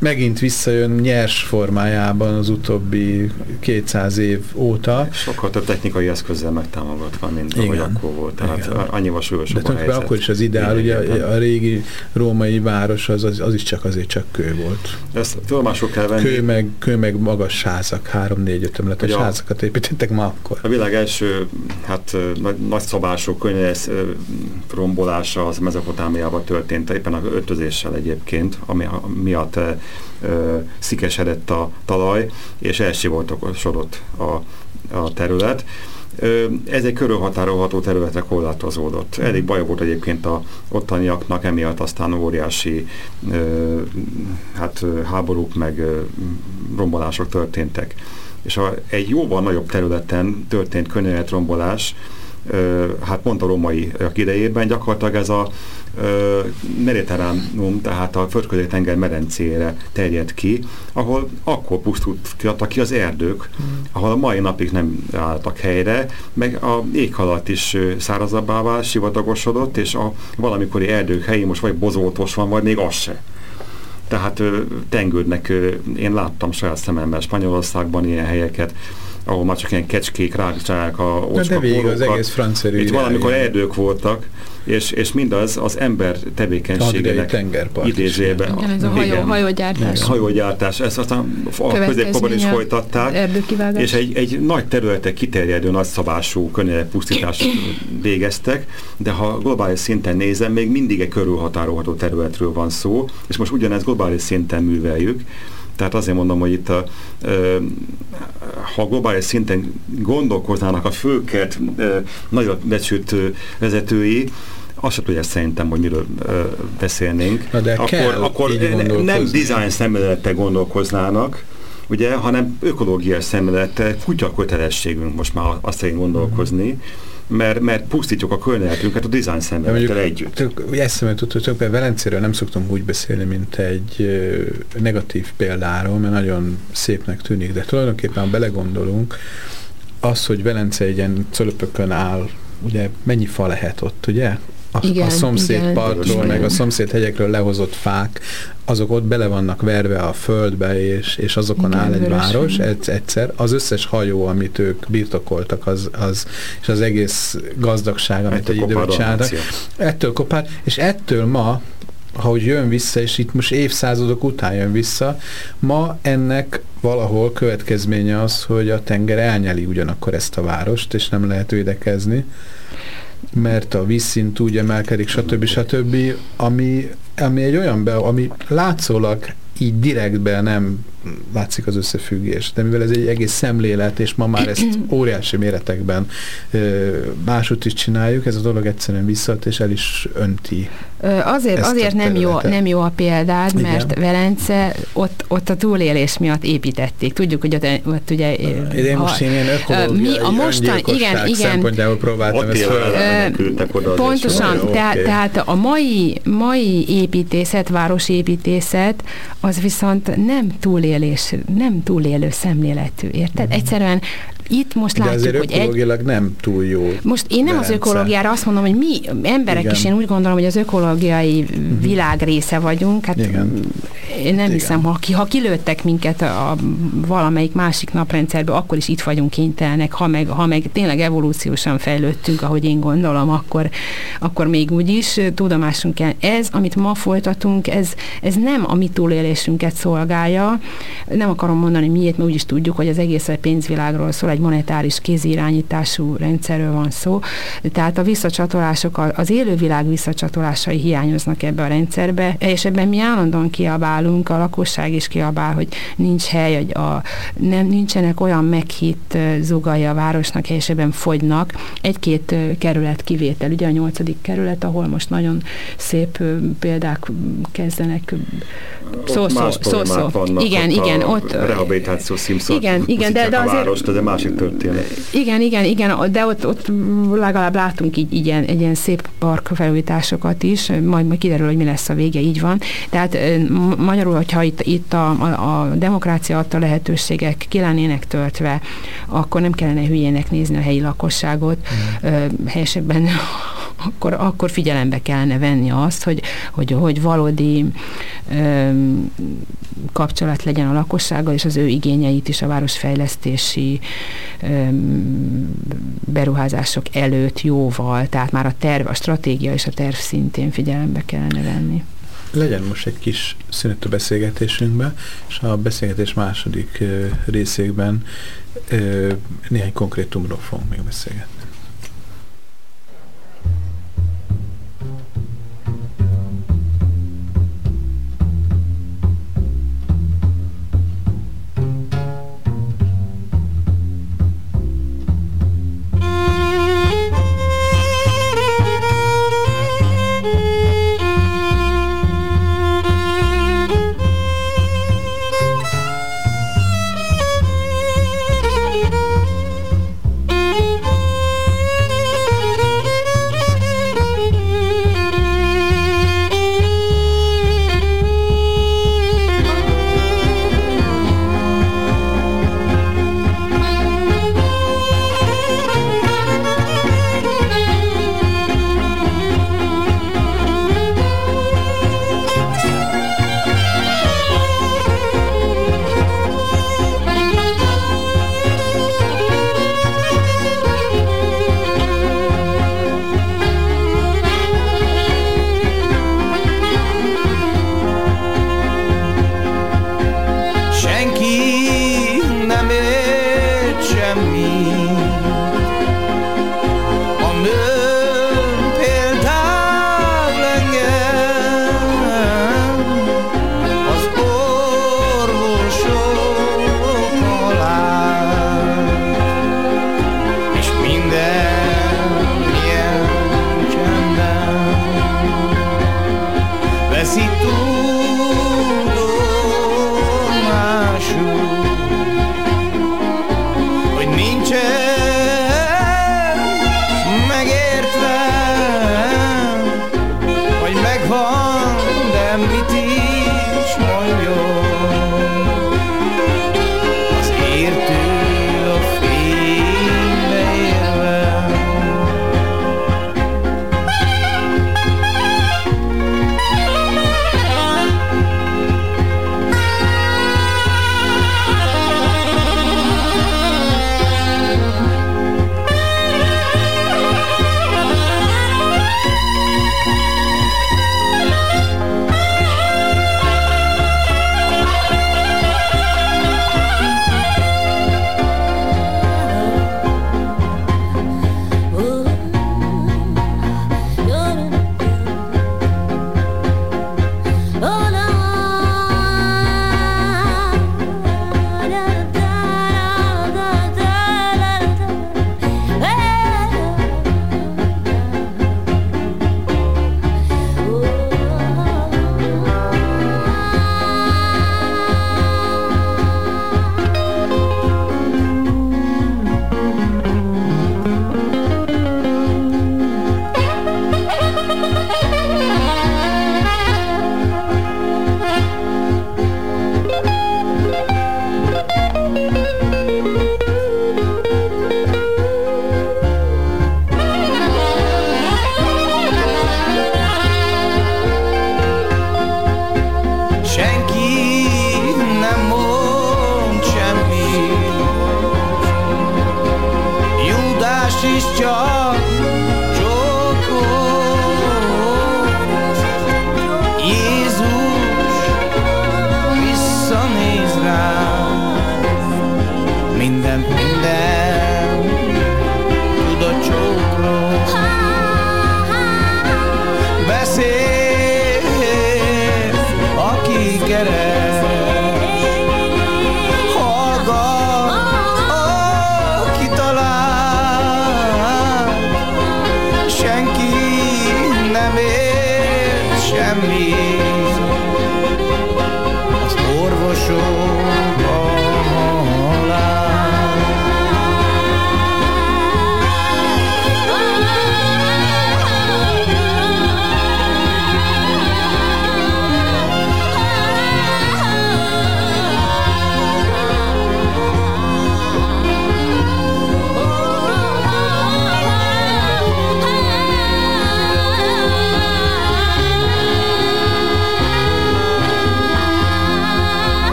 megint visszajön nyers formájában az utóbbi 200 év óta. Sokkal több technikai eszközzel megtámogatva, mint Igen. ahogy akkor volt. Tehát Igen. annyival súlyosabb De a helyzet. akkor is az ideál, ugye a, a régi római város az, az, az is csak azért csak kő volt. Ezt tudomásul kell venni. Kő meg, kő meg magas házak, három-négy ötömletes házakat építettek ma akkor. A világ első hát, nagy, nagy szabású rombolása az Mezopotámiában történt, éppen a ötözéssel egyébként, ami miatt szikesedett a talaj, és elsivoltosodott a, a terület. Ez egy körülhatárolható területre korlátozódott. Elég baj volt egyébként a ottaniaknak, emiatt aztán óriási hát, háborúk meg rombolások történtek. És a, egy jóval nagyobb területen történt rombolás, hát pont a romai idejében gyakorlatilag ez a mediterránum, tehát a földközi tenger medencére terjed ki, ahol akkor pusztultak ki az erdők, mm. ahol a mai napig nem álltak helyre, meg a éghajlat is szárazabbá vált, sivatagosodott, és a valamikori erdők helyén most vagy bozótos van, vagy még az se. Tehát tengődnek, én láttam saját szememben Spanyolországban ilyen helyeket, ahol már csak ilyen kecskék rágcsálják a ocska De végig az egész francia Itt valamikor erdők voltak, és, és mindaz az ember tevékenységének idézőjében. Igen, ez a hajó, igen, hajógyártás. Hajógyártás, ezt aztán a középkorban is folytatták, és egy, egy nagy területe kiterjedő, nagyszabású pusztítást [COUGHS] végeztek, de ha globális szinten nézem, még mindig egy körülhatárolható területről van szó, és most ugyanezt globális szinten műveljük, tehát azért mondom, hogy itt a, ha globális szinten gondolkoznának a főket nagyobb becsült vezetői, azt sem tudja szerintem, hogy miről ö, beszélnénk. Na de akkor kell akkor nem design szemlélettel gondolkoznának, ugye, hanem ökológiai szemlélettel kutya kötelességünk most már azt szerint gondolkozni, mm -hmm mert, mert pusztítjuk a környezetünket a design szemlélettel együtt. Tök, eszembe tudtuk, hogy Velencéről nem szoktam úgy beszélni, mint egy negatív példáról, mert nagyon szépnek tűnik, de tulajdonképpen, ha belegondolunk, az, hogy Velence egy ilyen cölöpökön áll, ugye mennyi fa lehet ott, ugye? A, igen, a szomszéd igen. partról, meg a szomszéd hegyekről lehozott fák, azok ott bele vannak verve a földbe, és, és azokon igen, áll egy város egyszer. Az összes hajó, amit ők birtokoltak, az, az, és az egész gazdagság, amit egy időben csináltak, ettől kopár, és ettől ma ahogy jön vissza, és itt most évszázadok után jön vissza, ma ennek valahol következménye az, hogy a tenger elnyeli ugyanakkor ezt a várost, és nem lehet védekezni mert a vízszint úgy emelkedik, stb. stb., ami, ami egy olyan be, ami látszólag így direktben nem látszik az összefüggés. De mivel ez egy egész szemlélet, és ma már ezt [CLEARS THROAT] óriási méretekben máshogy is csináljuk, ez a dolog egyszerűen visszat, és el is önti. Azért, azért nem, jó, nem jó a példád, Igen. mert Velence ott, ott a túlélés miatt építették. Tudjuk, hogy ott, ott ugye... Én a, most én ilyen ökológiai mi a mostan, igen, igen, szempontjából próbáltam ott ezt föl. Pontosan, jó, tehát, okay. tehát a mai, mai építészet, városépítészet, az viszont nem túlélés, nem túlélő szemléletű, érted? Mm. Egyszerűen itt most De látjuk, hogy egy... nem túl jó. Most én nem rendszer. az ökológiára azt mondom, hogy mi emberek Igen. is, én úgy gondolom, hogy az ökológiai uh-huh. világ része vagyunk. Hát Igen. Én nem Igen. hiszem, ha, ha kilőttek minket a, a valamelyik másik naprendszerbe, akkor is itt vagyunk kénytelenek, ha meg, ha meg tényleg evolúciósan fejlődtünk, ahogy én gondolom, akkor, akkor még úgy is tudomásunk kell. Ez, amit ma folytatunk, ez, ez nem a mi túlélésünket szolgálja. Nem akarom mondani miért, mert úgyis tudjuk, hogy az egész a pénzvilágról szól, egy monetáris kézirányítású rendszerről van szó. Tehát a visszacsatolások, az élővilág visszacsatolásai hiányoznak ebbe a rendszerbe, és ebben mi állandóan kiabálunk, a lakosság is kiabál, hogy nincs hely, hogy a, nem, nincsenek olyan meghitt zugai a városnak, helyesebben fogynak. Egy-két kerület kivétel, ugye a nyolcadik kerület, ahol most nagyon szép példák kezdenek szó, szó, szó, szó. Igen, igen, ott rehabilitáció színszor. Igen, igen, de, de azért, a várost, ez egy másik történet. Igen, igen, igen, de ott, ott legalább látunk így, így ilyen, egy ilyen szép park felújításokat is, majd, majd kiderül, hogy mi lesz a vége, így van. Tehát magyarul, hogyha itt, itt a, a, a demokrácia adta lehetőségek ki lennének töltve, akkor nem kellene hülyének nézni a helyi lakosságot, mm. helyesebben akkor, akkor figyelembe kellene venni azt, hogy, hogy, hogy valódi ö, kapcsolat legyen a lakossággal, és az ő igényeit is a városfejlesztési ö, beruházások előtt jóval, tehát már a terv, a stratégia és a terv szintén figyelembe kellene venni. Legyen most egy kis szünet a beszélgetésünkbe, és a beszélgetés második részékben néhány konkrétumról fogunk még beszélgetni.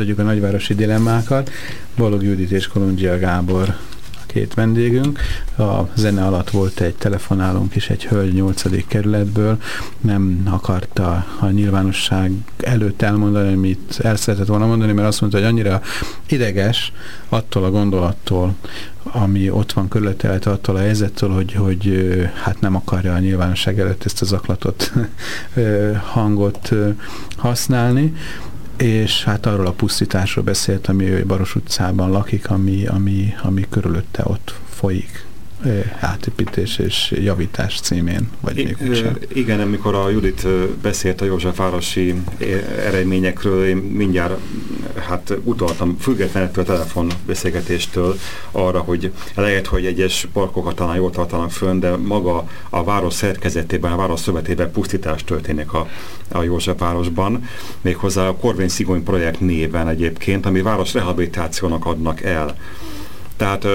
Folytatjuk a nagyvárosi dilemmákat. Balog Judit és Kolundzsia Gábor két vendégünk. A zene alatt volt egy telefonálónk is, egy hölgy 8. kerületből. Nem akarta a nyilvánosság előtt elmondani, amit el szeretett volna mondani, mert azt mondta, hogy annyira ideges attól a gondolattól, ami ott van körülötte, attól a helyzettől, hogy, hogy hát nem akarja a nyilvánosság előtt ezt a zaklatott [LAUGHS] hangot használni és hát arról a pusztításról beszélt, ami ő Baros utcában lakik, ami, ami, ami körülötte ott folyik átépítés és javítás címén, vagy I, még úgysem. Igen, amikor a Judit beszélt a Józsefvárosi eredményekről, én mindjárt hát utaltam függetlenül a telefonbeszélgetéstől arra, hogy lehet, hogy egyes parkokat talán jól tartanak fönn, de maga a város szerkezetében, a város szövetében pusztítás történik a, a Józsefvárosban, méghozzá a Korvény Szigony projekt néven egyébként, ami város rehabilitációnak adnak el. Tehát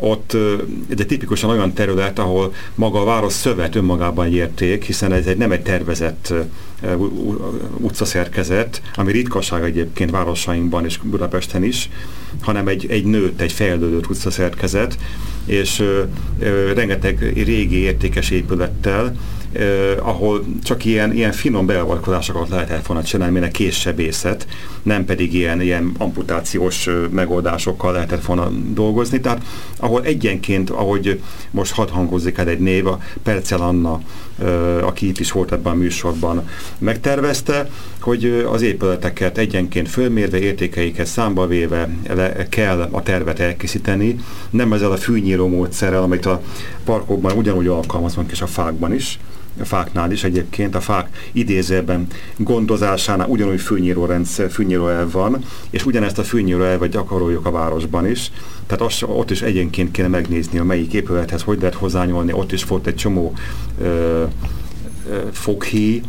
ott egy tipikusan olyan terület, ahol maga a város szövet önmagában érték, hiszen ez egy nem egy tervezett utcaszerkezet, ami ritkaság egyébként városainkban és Budapesten is, hanem egy, egy nőtt, egy fejlődött utcaszerkezet, és ö, ö, rengeteg régi értékes épülettel, ahol csak ilyen, ilyen finom beavatkozásokat lehetett volna csinálni, mint a késsebészet, nem pedig ilyen, ilyen amputációs megoldásokkal lehetett volna dolgozni. Tehát ahol egyenként, ahogy most hadd hangozik el egy név, a Percel Anna, aki itt is volt ebben a műsorban, megtervezte, hogy az épületeket egyenként fölmérve, értékeiket számba véve le, kell a tervet elkészíteni, nem ezzel a fűnyíró módszerrel, amit a parkokban ugyanúgy alkalmazunk, és a fákban is, a fáknál is egyébként, a fák idézőben gondozásánál ugyanúgy fűnyíró rendszer, van, és ugyanezt a fűnyíró elvet gyakoroljuk a városban is. Tehát az, ott is egyenként kéne megnézni, hogy melyik épülethez hogy lehet hozzányolni, ott is volt egy csomó ö, foghíj,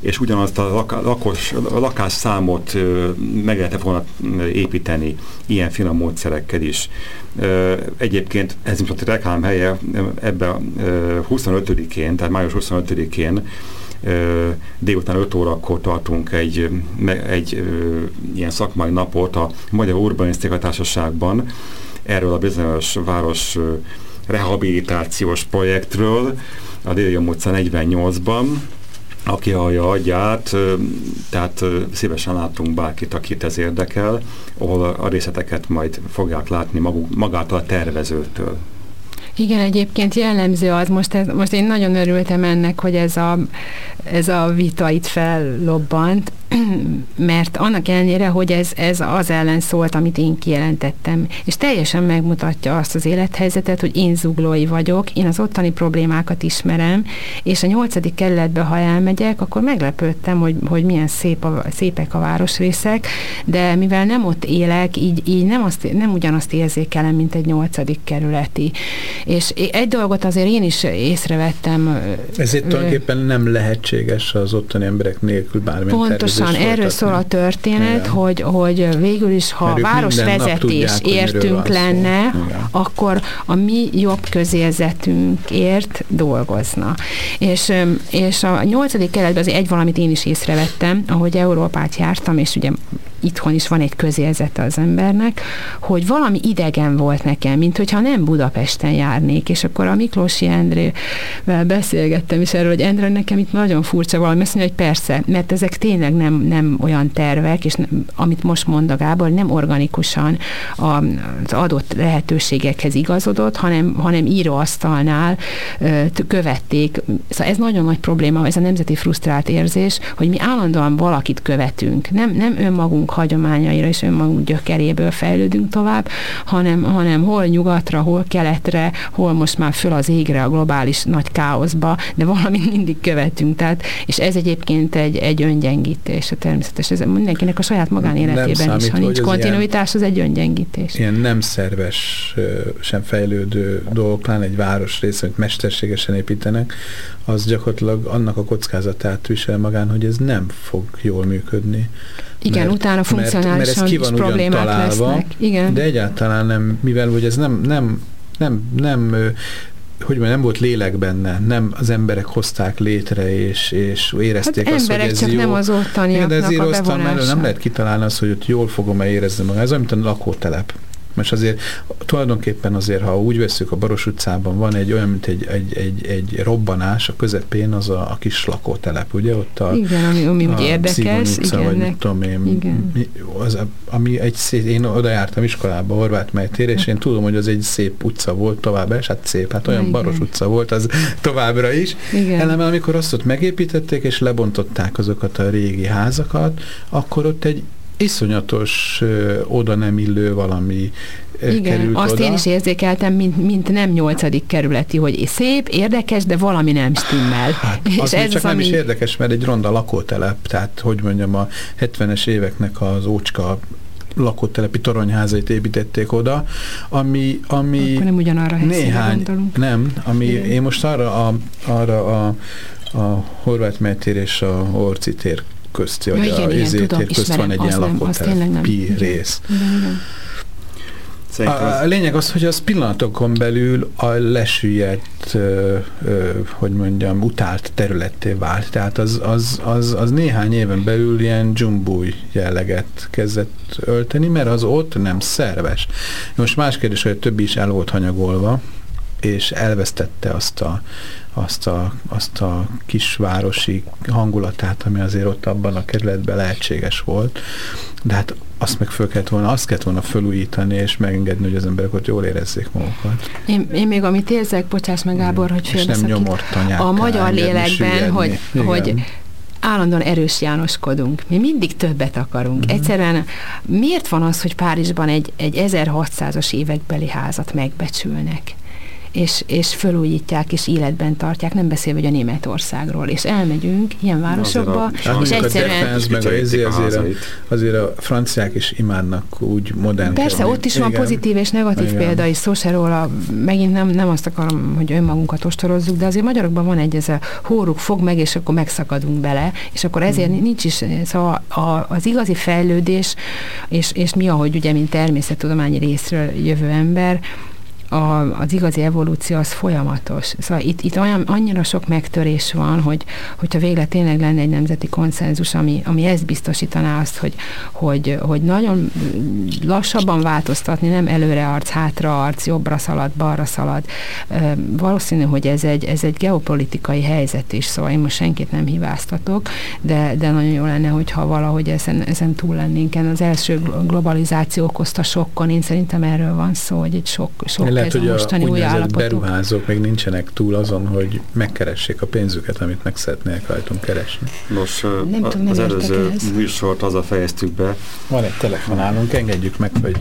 és ugyanazt a lakos, a lakásszámot meg lehetett volna építeni ilyen finom módszerekkel is. Egyébként ez most a reklám helye ebben 25-én, tehát május 25-én délután 5 órakor tartunk egy, egy ilyen szakmai napot a Magyar Urbanisztika Társaságban erről a bizonyos város rehabilitációs projektről a Délium utca 48-ban, aki hallja agyát, tehát szívesen látunk bárkit, akit ez érdekel, ahol a részleteket majd fogják látni maguk, magától a tervezőtől. Igen, egyébként jellemző az, most, ez, most én nagyon örültem ennek, hogy ez a, ez a vita itt fellobbant, [CLEARS THROAT] mert annak ellenére, hogy ez, ez az ellen szólt, amit én kijelentettem, és teljesen megmutatja azt az élethelyzetet, hogy én zuglói vagyok, én az ottani problémákat ismerem, és a nyolcadik kerületbe, ha elmegyek, akkor meglepődtem, hogy, hogy milyen szép a, szépek a városrészek, de mivel nem ott élek, így, így nem, azt, nem ugyanazt érzékelem, mint egy nyolcadik kerületi. És egy dolgot azért én is észrevettem. Ezért tulajdonképpen nem lehetséges az ottani emberek nélkül bármilyen Pontosan erről szól a történet, Igen. hogy, hogy végül is, ha Mert városvezetés értünk lenne, akkor a mi jobb közérzetünkért dolgozna. És, és a nyolcadik keletben azért egy valamit én is észrevettem, ahogy Európát jártam, és ugye itthon is van egy közérzete az embernek, hogy valami idegen volt nekem, mint hogyha nem Budapesten járnék, és akkor a Miklósi Endrével beszélgettem is erről, hogy Endre, nekem itt nagyon furcsa valami, azt mondja, hogy persze, mert ezek tényleg nem, nem olyan tervek, és nem, amit most mond a Gábor, nem organikusan az adott lehetőségekhez igazodott, hanem, hanem íróasztalnál követték. Szóval ez nagyon nagy probléma, ez a nemzeti frusztrált érzés, hogy mi állandóan valakit követünk, nem, nem önmagunk önmagunk hagyományaira és önmagunk gyökeréből fejlődünk tovább, hanem, hanem hol nyugatra, hol keletre, hol most már föl az égre a globális nagy káoszba, de valamit mindig követünk. Tehát, és ez egyébként egy, egy öngyengítés, természetes. Ez mindenkinek a saját magánéletében számít, is. Ha nincs kontinuitás, az egy öngyengítés. Ilyen nem szerves, sem fejlődő dolgok, pláne egy rész, amit mesterségesen építenek, az gyakorlatilag annak a kockázatát visel magán, hogy ez nem fog jól működni. Igen, mert, utána funkcionálisan mert, mert ez ki van problémák találva, lesznek. Igen. De egyáltalán nem, mivel hogy ez nem, nem, nem, nem hogy mondjam, nem volt lélek benne, nem az emberek hozták létre, és, és érezték hát azt, hogy ez csak jó. nem az ottaniaknak Igen, de ezért a nem lehet kitalálni azt, hogy ott jól fogom-e érezni magam. Ez olyan, mint a lakótelep. Most azért tulajdonképpen azért, ha úgy veszük, a Baros utcában van egy olyan, mint egy, egy, egy, egy robbanás, a közepén az a, a kis lakótelep, ugye? Ott a, igen, ami, ami úgy érdekes. Utca, igen, vagy tudom én, igen. Az, ami egy szép, én oda jártam iskolába, Horváth Mejtére, és én tudom, hogy az egy szép utca volt továbbra, és hát szép, hát olyan igen. Baros utca volt az [LAUGHS] továbbra is. Igen. Eleme, amikor azt ott megépítették, és lebontották azokat a régi házakat, akkor ott egy iszonyatos ö, oda nem illő valami igen, került azt oda. én is érzékeltem, mint, mint nem nyolcadik kerületi, hogy szép, érdekes, de valami nem stimmel. Hát, [LAUGHS] és az ez csak az, nem ami... is érdekes, mert egy ronda lakótelep, tehát hogy mondjam, a 70-es éveknek az ócska lakótelepi toronyházait építették oda, ami, ami Akkor nem ugyanarra néhány, nem, ami Igen. én most arra a, arra a, a Horváth Metér és a Orci tér közt, vagy igen, a igen, tudom, közt van egy ilyen lakótelep, pi rész. Igen, igen. A, a lényeg az, hogy az pillanatokon belül a lesüllyedt, ö, ö, hogy mondjam, utált területté vált. Tehát az, az, az, az néhány éven belül ilyen dzsumbúj jelleget kezdett ölteni, mert az ott nem szerves. Most más kérdés, hogy a többi is el volt hanyagolva, és elvesztette azt a, azt a, azt a kisvárosi hangulatát, ami azért ott abban a kerületben lehetséges volt. De hát azt meg föl kellett volna, azt kellett volna felújítani, és megengedni, hogy az emberek ott jól érezzék magukat. Én, én még amit érzek, bocsáss meg Gábor, hogy és nem nyomortanyák A magyar lélekben, hogy, hogy állandóan erős Jánoskodunk. Mi mindig többet akarunk. Mm. Egyszerűen miért van az, hogy Párizsban egy, egy 1600-as évekbeli házat megbecsülnek? És, és fölújítják, és életben tartják, nem beszélve, hogy a Németországról, és elmegyünk ilyen városokba, a, és egyszerűen... A meg a azért, azért, a, azért a franciák is imádnak úgy modern. Persze, kerülni. ott is Igen. van pozitív és negatív Igen. példa is, szó se róla, megint nem, nem azt akarom, hogy önmagunkat ostorozzuk, de azért magyarokban van egy ez a hóruk fog meg, és akkor megszakadunk bele, és akkor ezért hmm. nincs is, szóval a, az igazi fejlődés, és, és mi, ahogy ugye, mint természettudományi részről jövő ember, a, az igazi evolúció az folyamatos. Szóval itt, itt olyan, annyira sok megtörés van, hogy hogyha végre tényleg lenne egy nemzeti konszenzus, ami, ami ezt biztosítaná azt, hogy, hogy, hogy nagyon lassabban változtatni, nem előre arc, hátra arc, jobbra szalad, balra szalad. Valószínű, hogy ez egy, ez egy geopolitikai helyzet is, szóval én most senkit nem hibáztatok, de, de nagyon jó lenne, hogyha valahogy ezen, ezen túl lennénk. Az első globalizáció okozta sokkon, én szerintem erről van szó, hogy egy sok, sok lehet, hogy a mostani új beruházók még nincsenek túl azon, hogy megkeressék a pénzüket, amit meg szeretnék rajtunk keresni. Nos, nem a, tudom, az előző ehhez. műsort azzal fejeztük be. Van egy telefonálunk, engedjük meg, hogy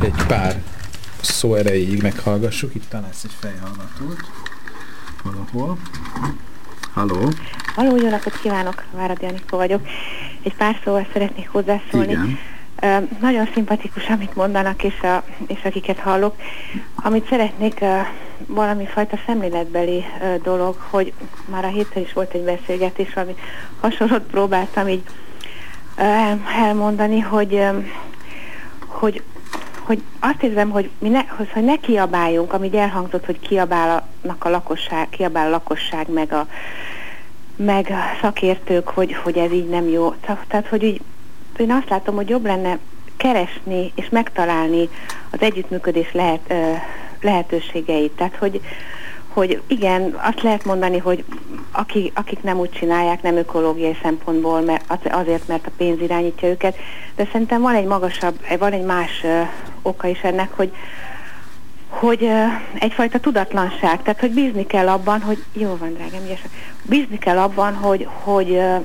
egy pár szó erejéig meghallgassuk. Itt talán egy fejhallgatót valahol. Halló! Halló, jó napot kívánok! Váradi Anikó vagyok. Egy pár szóval szeretnék hozzászólni. Igen. Nagyon szimpatikus, amit mondanak, és, a, és akiket hallok. Amit szeretnék, valami fajta szemléletbeli dolog, hogy már a héten is volt egy beszélgetés, ami hasonlót próbáltam így elmondani, hogy, hogy, hogy azt érzem, hogy, mi ne, hogy ne kiabáljunk, ami elhangzott, hogy kiabálnak a lakosság, kiabál a lakosság, meg a, meg a szakértők, hogy, hogy ez így nem jó. Tehát, hogy így, én azt látom, hogy jobb lenne keresni és megtalálni az együttműködés lehet, lehetőségeit. Tehát, hogy, hogy igen, azt lehet mondani, hogy aki, akik nem úgy csinálják, nem ökológiai szempontból, mert azért, mert a pénz irányítja őket, de szerintem van egy magasabb, van egy más uh, oka is ennek, hogy hogy uh, egyfajta tudatlanság, tehát hogy bízni kell abban, hogy jó van, drágám, ilyes, bízni kell abban, hogy, hogy uh,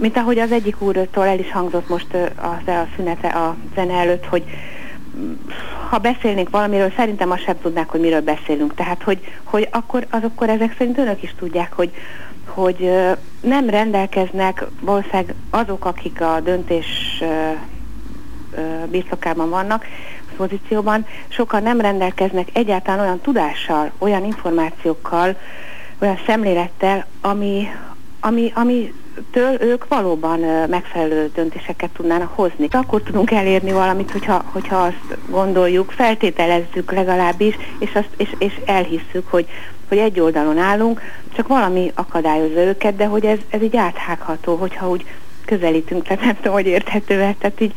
mint ahogy az egyik úrtól el is hangzott most az a szünete a zene előtt, hogy ha beszélnénk valamiről, szerintem azt sem tudnák, hogy miről beszélünk. Tehát, hogy, hogy akkor, az akkor ezek szerint önök is tudják, hogy, hogy nem rendelkeznek valószínűleg azok, akik a döntés birtokában vannak, pozícióban, sokan nem rendelkeznek egyáltalán olyan tudással, olyan információkkal, olyan szemlélettel, ami, ami, ami től ők valóban megfelelő döntéseket tudnának hozni. Akkor tudunk elérni valamit, hogyha, hogyha azt gondoljuk, feltételezzük legalábbis, és, azt, és, és elhisszük, hogy, hogy egy oldalon állunk, csak valami akadályozza őket, de hogy ez, ez így áthágható, hogyha úgy közelítünk, tehát nem tudom, hogy érthető tehát így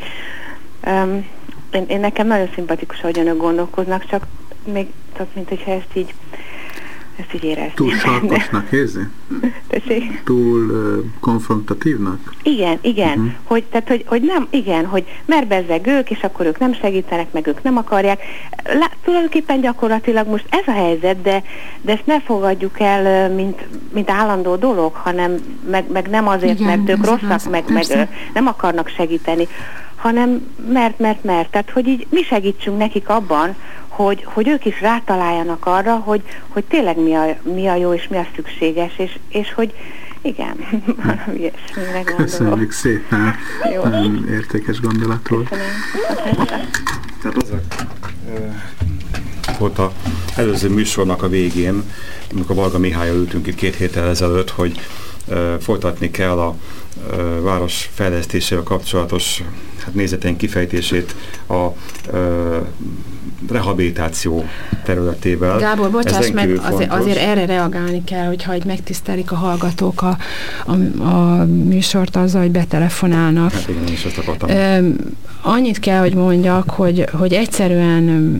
um, én, én nekem nagyon szimpatikus, hogy önök gondolkoznak, csak még, tehát mint hogyha ezt így ezt így érezni. Túl sarkosnak érzi? Tessék? Túl uh, konfrontatívnak? Igen, igen. Uh-huh. Hogy, tehát, hogy, hogy nem, igen, hogy mert bezzeg ők, és akkor ők nem segítenek, meg ők nem akarják. Lá, tulajdonképpen gyakorlatilag most ez a helyzet, de, de ezt ne fogadjuk el, mint, mint állandó dolog, hanem meg, meg nem azért, igen, mert ők rosszak, az, meg, meg nem akarnak segíteni, hanem mert, mert, mert. Tehát, hogy így mi segítsünk nekik abban, hogy, hogy ők is rátaláljanak arra, hogy, hogy tényleg mi a, mi a jó és mi a szükséges, és, és hogy igen, [LAUGHS] valami Köszönjük szépen, jó. nagyon értékes gondolat volt. Tehát az a, volt a előző műsornak a végén, amikor Valga Mihály ültünk itt két héttel ezelőtt, hogy folytatni kell a város fejlesztésével kapcsolatos hát nézeteink kifejtését a rehabilitáció területével. Gábor, bocsáss meg, azért, azért erre reagálni kell, hogyha egy megtisztelik a hallgatók a, a, a műsort azzal, hogy betelefonálnak. Hát igen, is ezt akartam. Annyit kell, hogy mondjak, hogy, hogy egyszerűen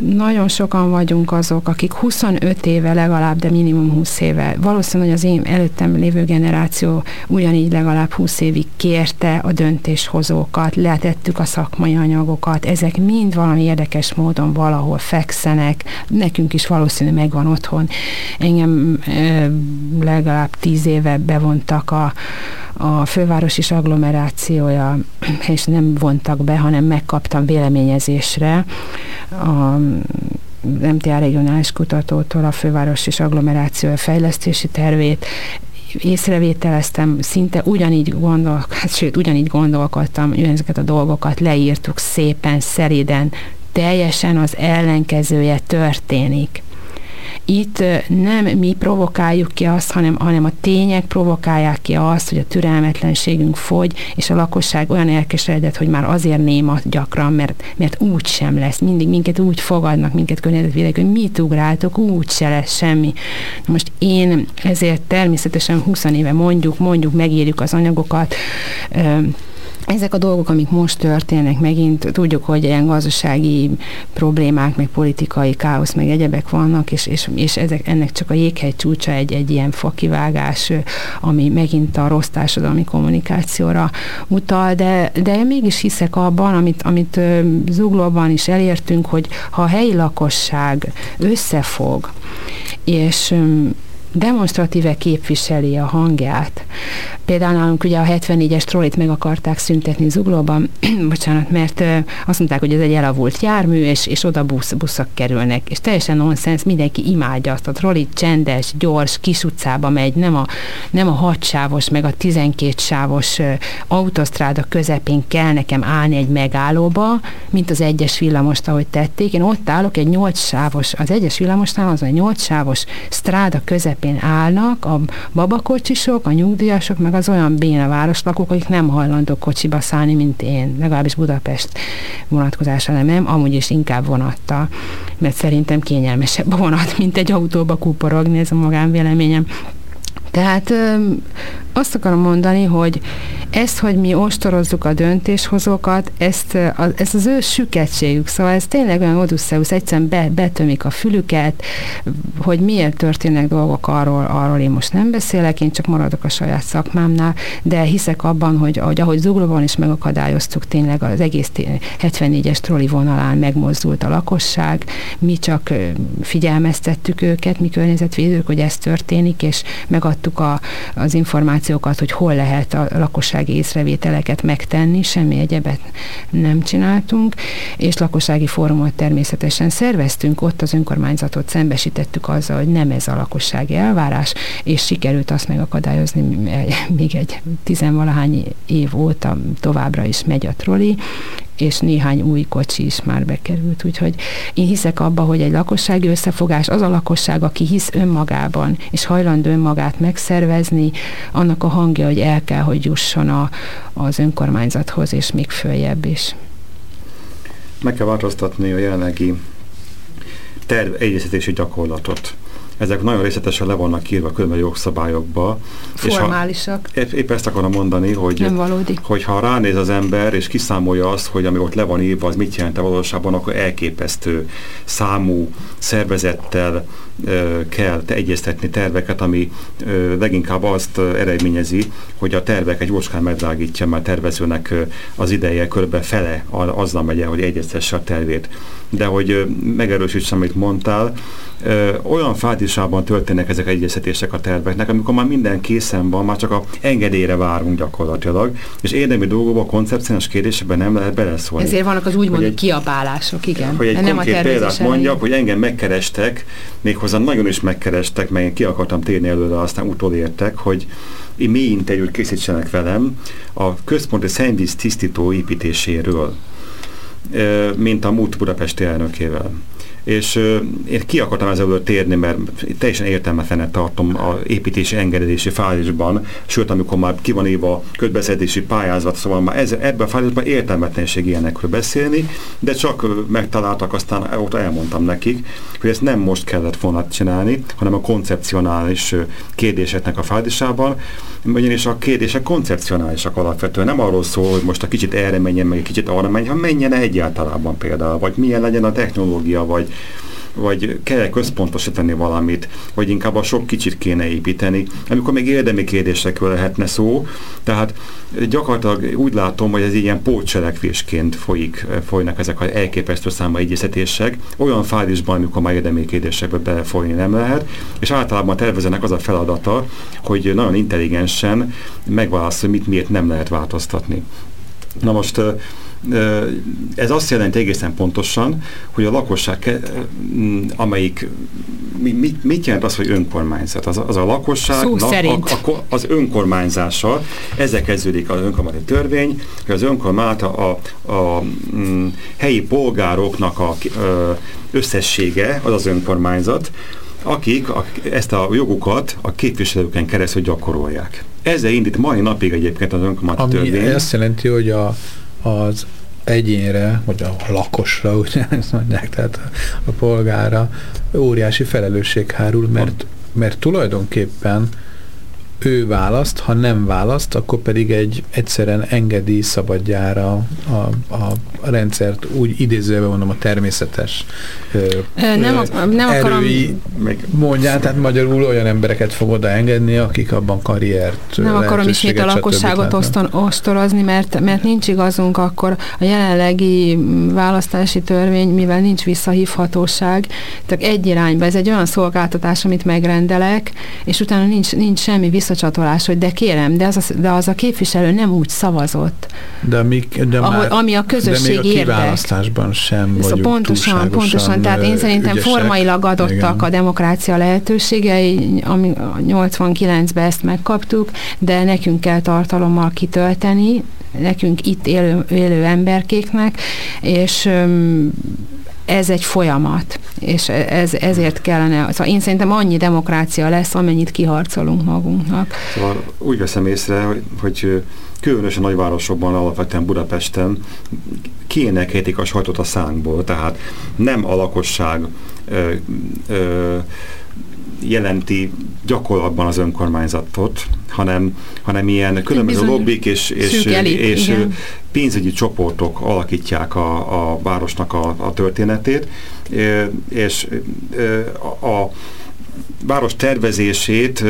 nagyon sokan vagyunk azok, akik 25 éve legalább, de minimum 20 éve, valószínűleg az én előttem lévő generáció ugyanígy legalább 20 évig kérte a döntéshozókat, letettük a szakmai anyagokat, ezek mind valami érdekes módon valahol fekszenek, nekünk is valószínű megvan otthon. Engem legalább 10 éve bevontak a, a főváros is agglomerációja, és nem vontak be, hanem megkaptam véleményezésre. A MTA regionális kutatótól a főváros és agglomeráció fejlesztési tervét, észrevételeztem, szinte ugyanígy gondol, hát sőt, ugyanígy gondolkodtam, ezeket a dolgokat leírtuk szépen, szeriden, teljesen az ellenkezője történik itt nem mi provokáljuk ki azt, hanem, hanem a tények provokálják ki azt, hogy a türelmetlenségünk fogy, és a lakosság olyan elkeseredett, hogy már azért néma gyakran, mert, mert úgy sem lesz. Mindig minket úgy fogadnak, minket környezetvédek, hogy mit ugráltok, úgy se lesz semmi. Most én ezért természetesen 20 éve mondjuk, mondjuk, megírjuk az anyagokat, ezek a dolgok, amik most történnek, megint tudjuk, hogy ilyen gazdasági problémák, meg politikai káosz, meg egyebek vannak, és, és, és ezek, ennek csak a jéghegy csúcsa egy, egy ilyen fakivágás, ami megint a rossz társadalmi kommunikációra utal, de, de én mégis hiszek abban, amit, amit Zuglóban is elértünk, hogy ha a helyi lakosság összefog, és demonstratíve képviseli a hangját. Például nálunk ugye a 74-es trollit meg akarták szüntetni Zuglóban, [CLEARS THROAT] bocsánat, mert azt mondták, hogy ez egy elavult jármű, és, és oda busz, buszok kerülnek. És teljesen nonsens, mindenki imádja azt a trollit, csendes, gyors, kis utcába megy, nem a, nem a hatsávos, meg a 12 sávos autosztráda közepén kell nekem állni egy megállóba, mint az egyes villamost, ahogy tették. Én ott állok egy 8 sávos, az egyes villamosnál az egy 8 sávos stráda közepén állnak a babakocsisok, a nyugdíjasok, meg az olyan béna városlakók, akik nem hajlandók kocsiba szállni, mint én, legalábbis Budapest vonatkozása nem, amúgy is inkább vonatta, mert szerintem kényelmesebb a vonat, mint egy autóba kuporogni, ez a magánvéleményem. Tehát azt akarom mondani, hogy ezt, hogy mi ostorozzuk a döntéshozókat, ezt, ez az ő süketségük, szóval ez tényleg olyan Odysseus, egyszerűen be, betömik a fülüket, hogy miért történnek dolgok, arról, arról én most nem beszélek, én csak maradok a saját szakmámnál, de hiszek abban, hogy, hogy ahogy Zuglóban is megakadályoztuk, tényleg az egész 74-es troli vonalán megmozdult a lakosság, mi csak figyelmeztettük őket, mi környezetvédők, hogy ez történik, és megadtuk a, az információkat, hogy hol lehet a lakossági észrevételeket megtenni, semmi egyebet nem csináltunk, és lakossági fórumot természetesen szerveztünk, ott az önkormányzatot szembesítettük azzal, hogy nem ez a lakossági elvárás, és sikerült azt megakadályozni, még egy tizenvalahány év óta továbbra is megy a troli, és néhány új kocsi is már bekerült. Úgyhogy én hiszek abba, hogy egy lakossági összefogás az a lakosság, aki hisz önmagában, és hajlandó önmagát megszervezni, annak a hangja, hogy el kell, hogy jusson a, az önkormányzathoz, és még följebb is. Meg kell változtatni a jelenlegi terv egyeztetési gyakorlatot ezek nagyon részletesen le vannak írva különböző jogszabályokba. Formálisak. És ha, épp ezt akarom mondani, hogy, Nem valódi. hogy ha ránéz az ember, és kiszámolja azt, hogy ami ott le van írva, az mit jelent a valóságban, akkor elképesztő számú szervezettel ö, kell egyeztetni terveket, ami ö, leginkább azt eredményezi, hogy a tervek egy jócskán megdrágítja, mert tervezőnek az ideje körbe fele azzal megy el, hogy egyeztesse a tervét. De hogy megerősítsem, amit mondtál, ö, olyan fázisában történnek ezek a egyeztetések a terveknek, amikor már minden készen van, már csak a engedélyre várunk gyakorlatilag, és érdemi dolgokban, koncepciós kérdésekben nem lehet beleszólni. Ezért vannak az úgymond egy, kiabálások, igen. Hogy egy nem konkrét a példát mondjak, hogy engem megkerestek, méghozzá nagyon is megkerestek, mert én ki akartam térni előre, aztán utolértek, hogy mély interjút készítsenek velem a központi szennyvíz tisztító építéséről, mint a múlt Budapesti elnökével és én ki akartam ezzel térni, mert teljesen értelmetlenet tartom a építési engedési fázisban, sőt, amikor már ki van írva a közbeszedési pályázat, szóval már ez, ebben a fázisban értelmetlenség ilyenekről beszélni, de csak megtaláltak, aztán ott elmondtam nekik, hogy ezt nem most kellett volna csinálni, hanem a koncepcionális kérdéseknek a fázisában, ugyanis a kérdések koncepcionálisak alapvetően. Nem arról szól, hogy most a kicsit erre menjen, meg egy kicsit arra menjen, hanem menjen egyáltalában például, vagy milyen legyen a technológia, vagy vagy kell központosítani valamit, vagy inkább a sok kicsit kéne építeni, amikor még érdemi kérdésekről lehetne szó. Tehát gyakorlatilag úgy látom, hogy ez ilyen pótcselekvésként folyik, folynak ezek az elképesztő számú egyeztetések, olyan fázisban, amikor már érdemi kérdésekbe belefolyni nem lehet, és általában tervezenek az a feladata, hogy nagyon intelligensen megválaszol, mit miért nem lehet változtatni. Na most ez azt jelenti egészen pontosan, hogy a lakosság, amelyik mit, mit jelent az, hogy önkormányzat? Az, az a lakosság a, a, az önkormányzása, ezzel kezdődik az önkormányzati törvény, hogy az önkormányzat a, a, a helyi polgároknak a, a összessége, az az önkormányzat, akik a, ezt a jogukat a képviselőken keresztül gyakorolják. Ezzel indít mai napig egyébként az önkormányzati törvény. Ami azt jelenti, hogy a az egyénre, vagy a lakosra, [LAUGHS] ugye ezt mondják, tehát a, a polgára óriási felelősség hárul, mert, mert tulajdonképpen ő választ, ha nem választ, akkor pedig egy egyszerűen engedi szabadjára a, a, rendszert. Úgy idézőben mondom a természetes ö, nem, a, nem erői akarom, mondján, tehát magyarul olyan embereket fog odaengedni, akik abban karriert Nem akarom ismét a lakosságot oston, ostorozni, mert, mert nincs igazunk, akkor. A jelenlegi választási törvény, mivel nincs visszahívhatóság, tehát egy irányba, ez egy olyan szolgáltatás, amit megrendelek, és utána nincs, nincs semmi vissza visszacsatolás, hogy de kérem, de az a, de az a képviselő nem úgy szavazott. De, mi, de ahol, már, ami a közösség de még a kiválasztásban sem szóval Pontosan, pontosan. Tehát én szerintem ügyesek. formailag adottak Igen. a demokrácia lehetőségei, ami 89-ben ezt megkaptuk, de nekünk kell tartalommal kitölteni, nekünk itt élő, élő emberkéknek, és ez egy folyamat, és ez, ezért kellene, szóval én szerintem annyi demokrácia lesz, amennyit kiharcolunk magunknak. Szóval úgy veszem észre, hogy, hogy különösen nagyvárosokban, alapvetően Budapesten kiénekelték a sajtot a szánkból, tehát nem a lakosság ö, ö, jelenti gyakorlatban az önkormányzatot, hanem, hanem ilyen különböző lobbik és, és, elit, és pénzügyi csoportok alakítják a, a városnak a, a történetét, és a, a város tervezését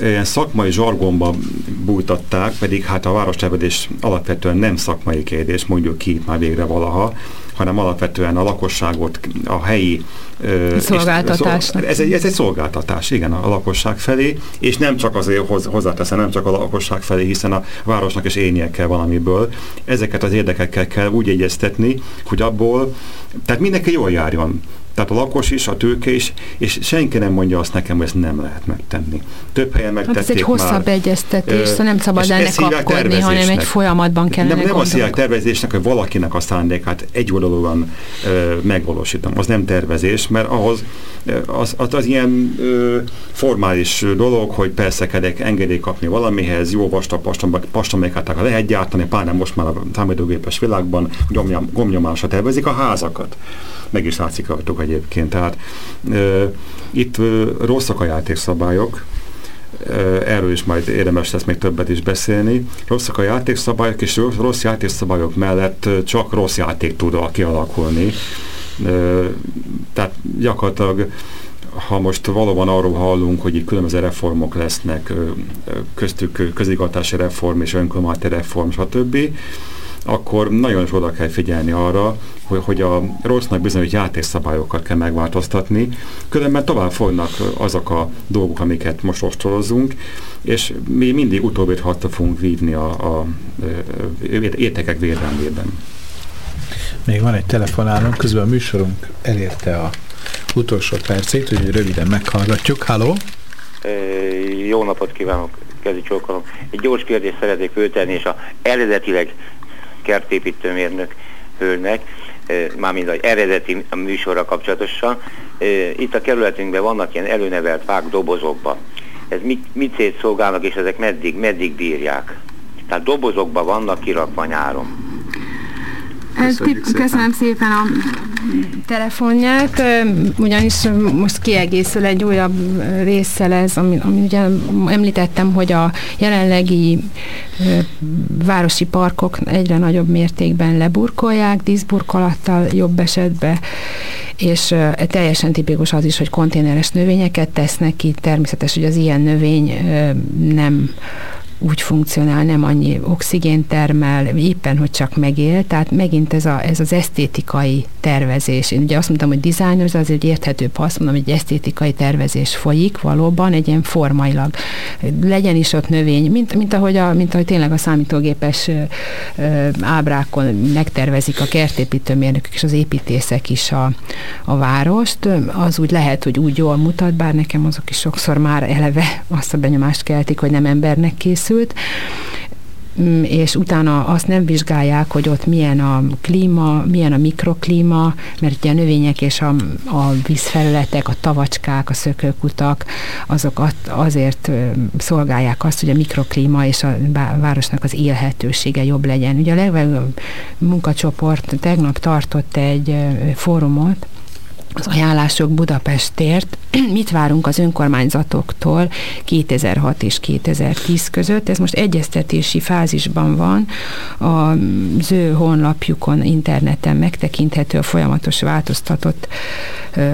ilyen szakmai zsargonban bújtatták, pedig hát a várostervezés alapvetően nem szakmai kérdés, mondjuk ki már végre valaha, hanem alapvetően a lakosságot, a helyi szolgáltatásnak. Ez egy, ez egy szolgáltatás, igen, a lakosság felé, és nem csak azért hoz, hozzáteszem, nem csak a lakosság felé, hiszen a városnak is élnie kell valamiből. Ezeket az érdekekkel kell úgy egyeztetni, hogy abból, tehát mindenki jól járjon. Tehát a lakos is, a tőke is, és senki nem mondja azt nekem, hogy ezt nem lehet megtenni. Több helyen megtették hát ez egy hosszabb már. egyeztetés, szóval nem szabad ennek kapkodni, hanem egy folyamatban kellene Nem, nem azt hívják tervezésnek, hogy valakinek a szándékát egyoldalúan megvalósítom. Az nem tervezés, mert ahhoz az, az, az ilyen ö, formális dolog, hogy persze kell engedély kapni valamihez, jó vastag pastamékáták lehet gyártani, pláne most már a számítógépes világban gomnyomásra tervezik a házakat meg is látszik rajtuk egyébként. Tehát ö, itt ö, rosszak a játékszabályok, erről is majd érdemes lesz még többet is beszélni. Rosszak a játékszabályok, és rossz játékszabályok mellett csak rossz játék tud kialakulni. Tehát gyakorlatilag ha most valóban arról hallunk, hogy itt különböző reformok lesznek, köztük közigazgatási reform és önkormányzati reform, stb., akkor nagyon is oda kell figyelni arra, hogy, hogy a rossznak bizonyos játékszabályokat kell megváltoztatni, különben tovább fognak azok a dolgok, amiket most ostorozzunk, és mi mindig utóbbit hatta fogunk vívni a, a, a értékek védelmében. Még van egy telefonálunk, közben a műsorunk elérte a utolsó percét, úgyhogy röviden meghallgatjuk. Halló! Jó napot kívánok, Kezi Csókolom. Egy gyors kérdést szeretnék föltenni, és a eredetileg kertépítőmérnök hölgynek, mármint az eredeti műsorra kapcsolatosan. Itt a kerületünkben vannak ilyen előnevelt fák dobozokban. Ez mit, mit célt szolgálnak, és ezek meddig, meddig bírják? Tehát dobozokban vannak kirakva nyáron. Köszönjük szépen. Köszönöm szépen a telefonját, ugyanis most kiegészül egy újabb résszel ez, ami, ami ugye említettem, hogy a jelenlegi városi parkok egyre nagyobb mértékben leburkolják, díszburkolattal jobb esetben, és teljesen tipikus az is, hogy konténeres növényeket tesznek ki, természetes, hogy az ilyen növény nem úgy funkcionál, nem annyi oxigén termel, éppen, hogy csak megél, tehát megint ez, a, ez az esztétikai tervezés. Én ugye azt mondtam, hogy dizájnos, az egy érthetőbb, ha azt mondom, hogy esztétikai tervezés folyik valóban, egy ilyen formailag. Legyen is ott növény, mint, mint, ahogy, a, mint ahogy tényleg a számítógépes ö, ö, ábrákon megtervezik a kertépítőmérnökök és az építészek is a, a várost, az úgy lehet, hogy úgy jól mutat, bár nekem azok is sokszor már eleve azt a benyomást keltik, hogy nem embernek készül, készült, mm, és utána azt nem vizsgálják, hogy ott milyen a klíma, milyen a mikroklíma, mert ugye a növények és a, a vízfelületek, a tavacskák, a szökőkutak, azok azért szolgálják azt, hogy a mikroklíma és a városnak az élhetősége jobb legyen. Ugye a legjobb munkacsoport tegnap tartott egy fórumot, az ajánlások Budapestért, [CLEARS THROAT] mit várunk az önkormányzatoktól 2006 és 2010 között. Ez most egyeztetési fázisban van, az ő honlapjukon, interneten megtekinthető, a folyamatos változtatott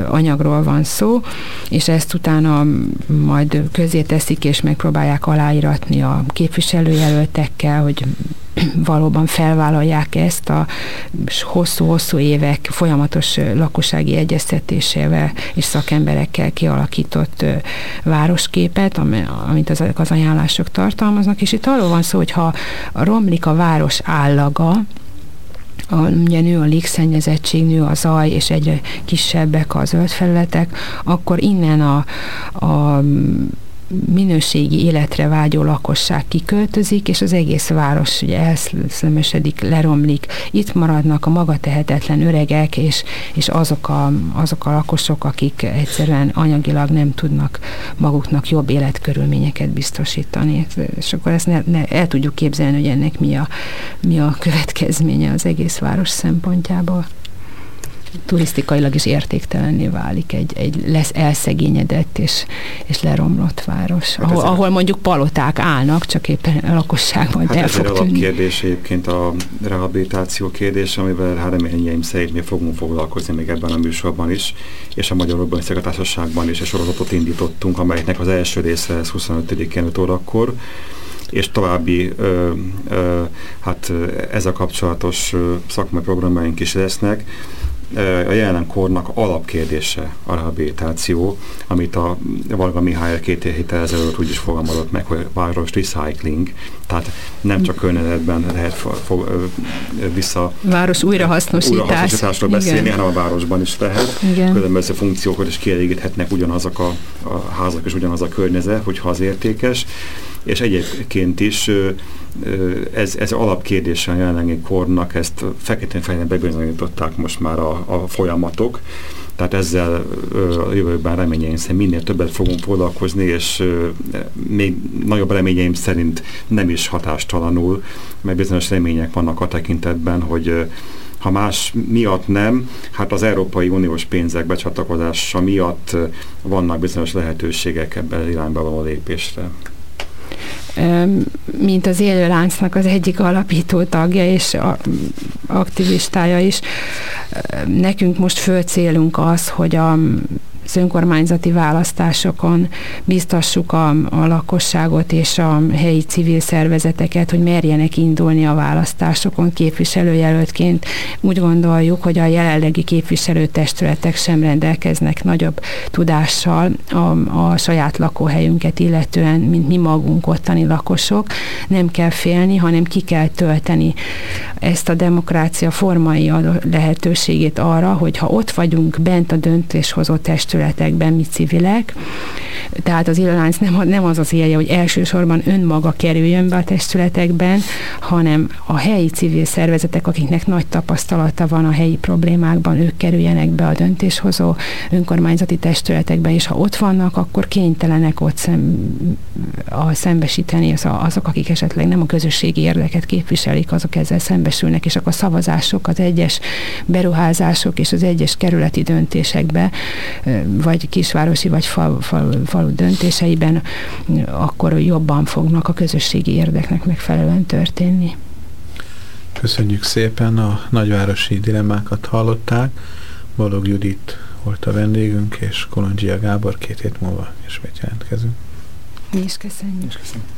anyagról van szó, és ezt utána majd közé teszik, és megpróbálják aláíratni a képviselőjelöltekkel, hogy [CLEARS THROAT] valóban felvállalják ezt a hosszú-hosszú évek folyamatos lakossági egyeztetésével és szakemberekkel kialakított városképet, amit ezek az ajánlások tartalmaznak, és itt arról van szó, hogy ha romlik a város állaga, a, ugye nő a légszennyezettség, nő a zaj, és egyre kisebbek a zöld felületek, akkor innen a, a minőségi életre vágyó lakosság kiköltözik, és az egész város ugye elszlemesedik, leromlik. Itt maradnak a maga tehetetlen öregek, és, és azok, a, azok a lakosok, akik egyszerűen anyagilag nem tudnak maguknak jobb életkörülményeket biztosítani. És akkor ezt ne, ne, el tudjuk képzelni, hogy ennek mi a, mi a következménye az egész város szempontjából turisztikailag is értéktelenné válik egy, egy lesz elszegényedett és, és leromlott város, hát ahol, ahol mondjuk paloták állnak, csak éppen a lakosság majd hát el fog tűnni. kérdés egyébként a rehabilitáció kérdés, amivel hát reményeim szerint mi fogunk foglalkozni még ebben a műsorban is, és a Magyar Urbanisztika Társaságban is egy sorozatot indítottunk, amelynek az első része ez 25-én 5 órakor, és további ö, ö, hát ezzel kapcsolatos szakmai programjaink is lesznek a jelen kornak alapkérdése a rehabilitáció, amit a Valga Mihály két héttel ezelőtt úgy is fogalmazott meg, hogy város recycling, tehát nem csak környezetben lehet fog, vissza város újrahasznosítás. újrahasznosításról beszélni, hanem a városban is lehet. Igen. Különböző funkciókat is kielégíthetnek ugyanazok a, a házak és ugyanaz a környezet, hogyha az értékes és egyébként is ez, ez alapkérdése a jelenlegi kornak, ezt feketén-fehéren bebizonyították most már a, a folyamatok, tehát ezzel a jövőben reményeim szerint minél többet fogunk foglalkozni, és még nagyobb reményeim szerint nem is hatástalanul, mert bizonyos remények vannak a tekintetben, hogy ha más miatt nem, hát az Európai Uniós pénzek becsatlakozása miatt vannak bizonyos lehetőségek ebben irányba való lépésre mint az élőláncnak az egyik alapító tagja és aktivistája is. Nekünk most fő célunk az, hogy a az önkormányzati választásokon biztassuk a, a lakosságot és a helyi civil szervezeteket, hogy merjenek indulni a választásokon képviselőjelöltként. Úgy gondoljuk, hogy a jelenlegi képviselőtestületek sem rendelkeznek nagyobb tudással a, a saját lakóhelyünket illetően, mint mi magunk ottani lakosok. Nem kell félni, hanem ki kell tölteni ezt a demokrácia formai lehetőségét arra, hogy ha ott vagyunk bent a döntéshozó testület, testületekben mi civilek, tehát az illólánc nem, nem az az élje, hogy elsősorban önmaga kerüljön be a testületekben, hanem a helyi civil szervezetek, akiknek nagy tapasztalata van a helyi problémákban, ők kerüljenek be a döntéshozó önkormányzati testületekben, és ha ott vannak, akkor kénytelenek ott szem, a szembesíteni az a, azok, akik esetleg nem a közösségi érdeket képviselik, azok ezzel szembesülnek, és akkor a szavazások, az egyes beruházások és az egyes kerületi döntésekbe vagy kisvárosi, vagy fal, fal, falu döntéseiben, akkor jobban fognak a közösségi érdeknek megfelelően történni. Köszönjük szépen, a nagyvárosi dilemmákat hallották. Balog Judit volt a vendégünk, és Kolondzsia Gábor két hét múlva ismét jelentkezünk. Mi is köszönjük. Mi is köszönjük.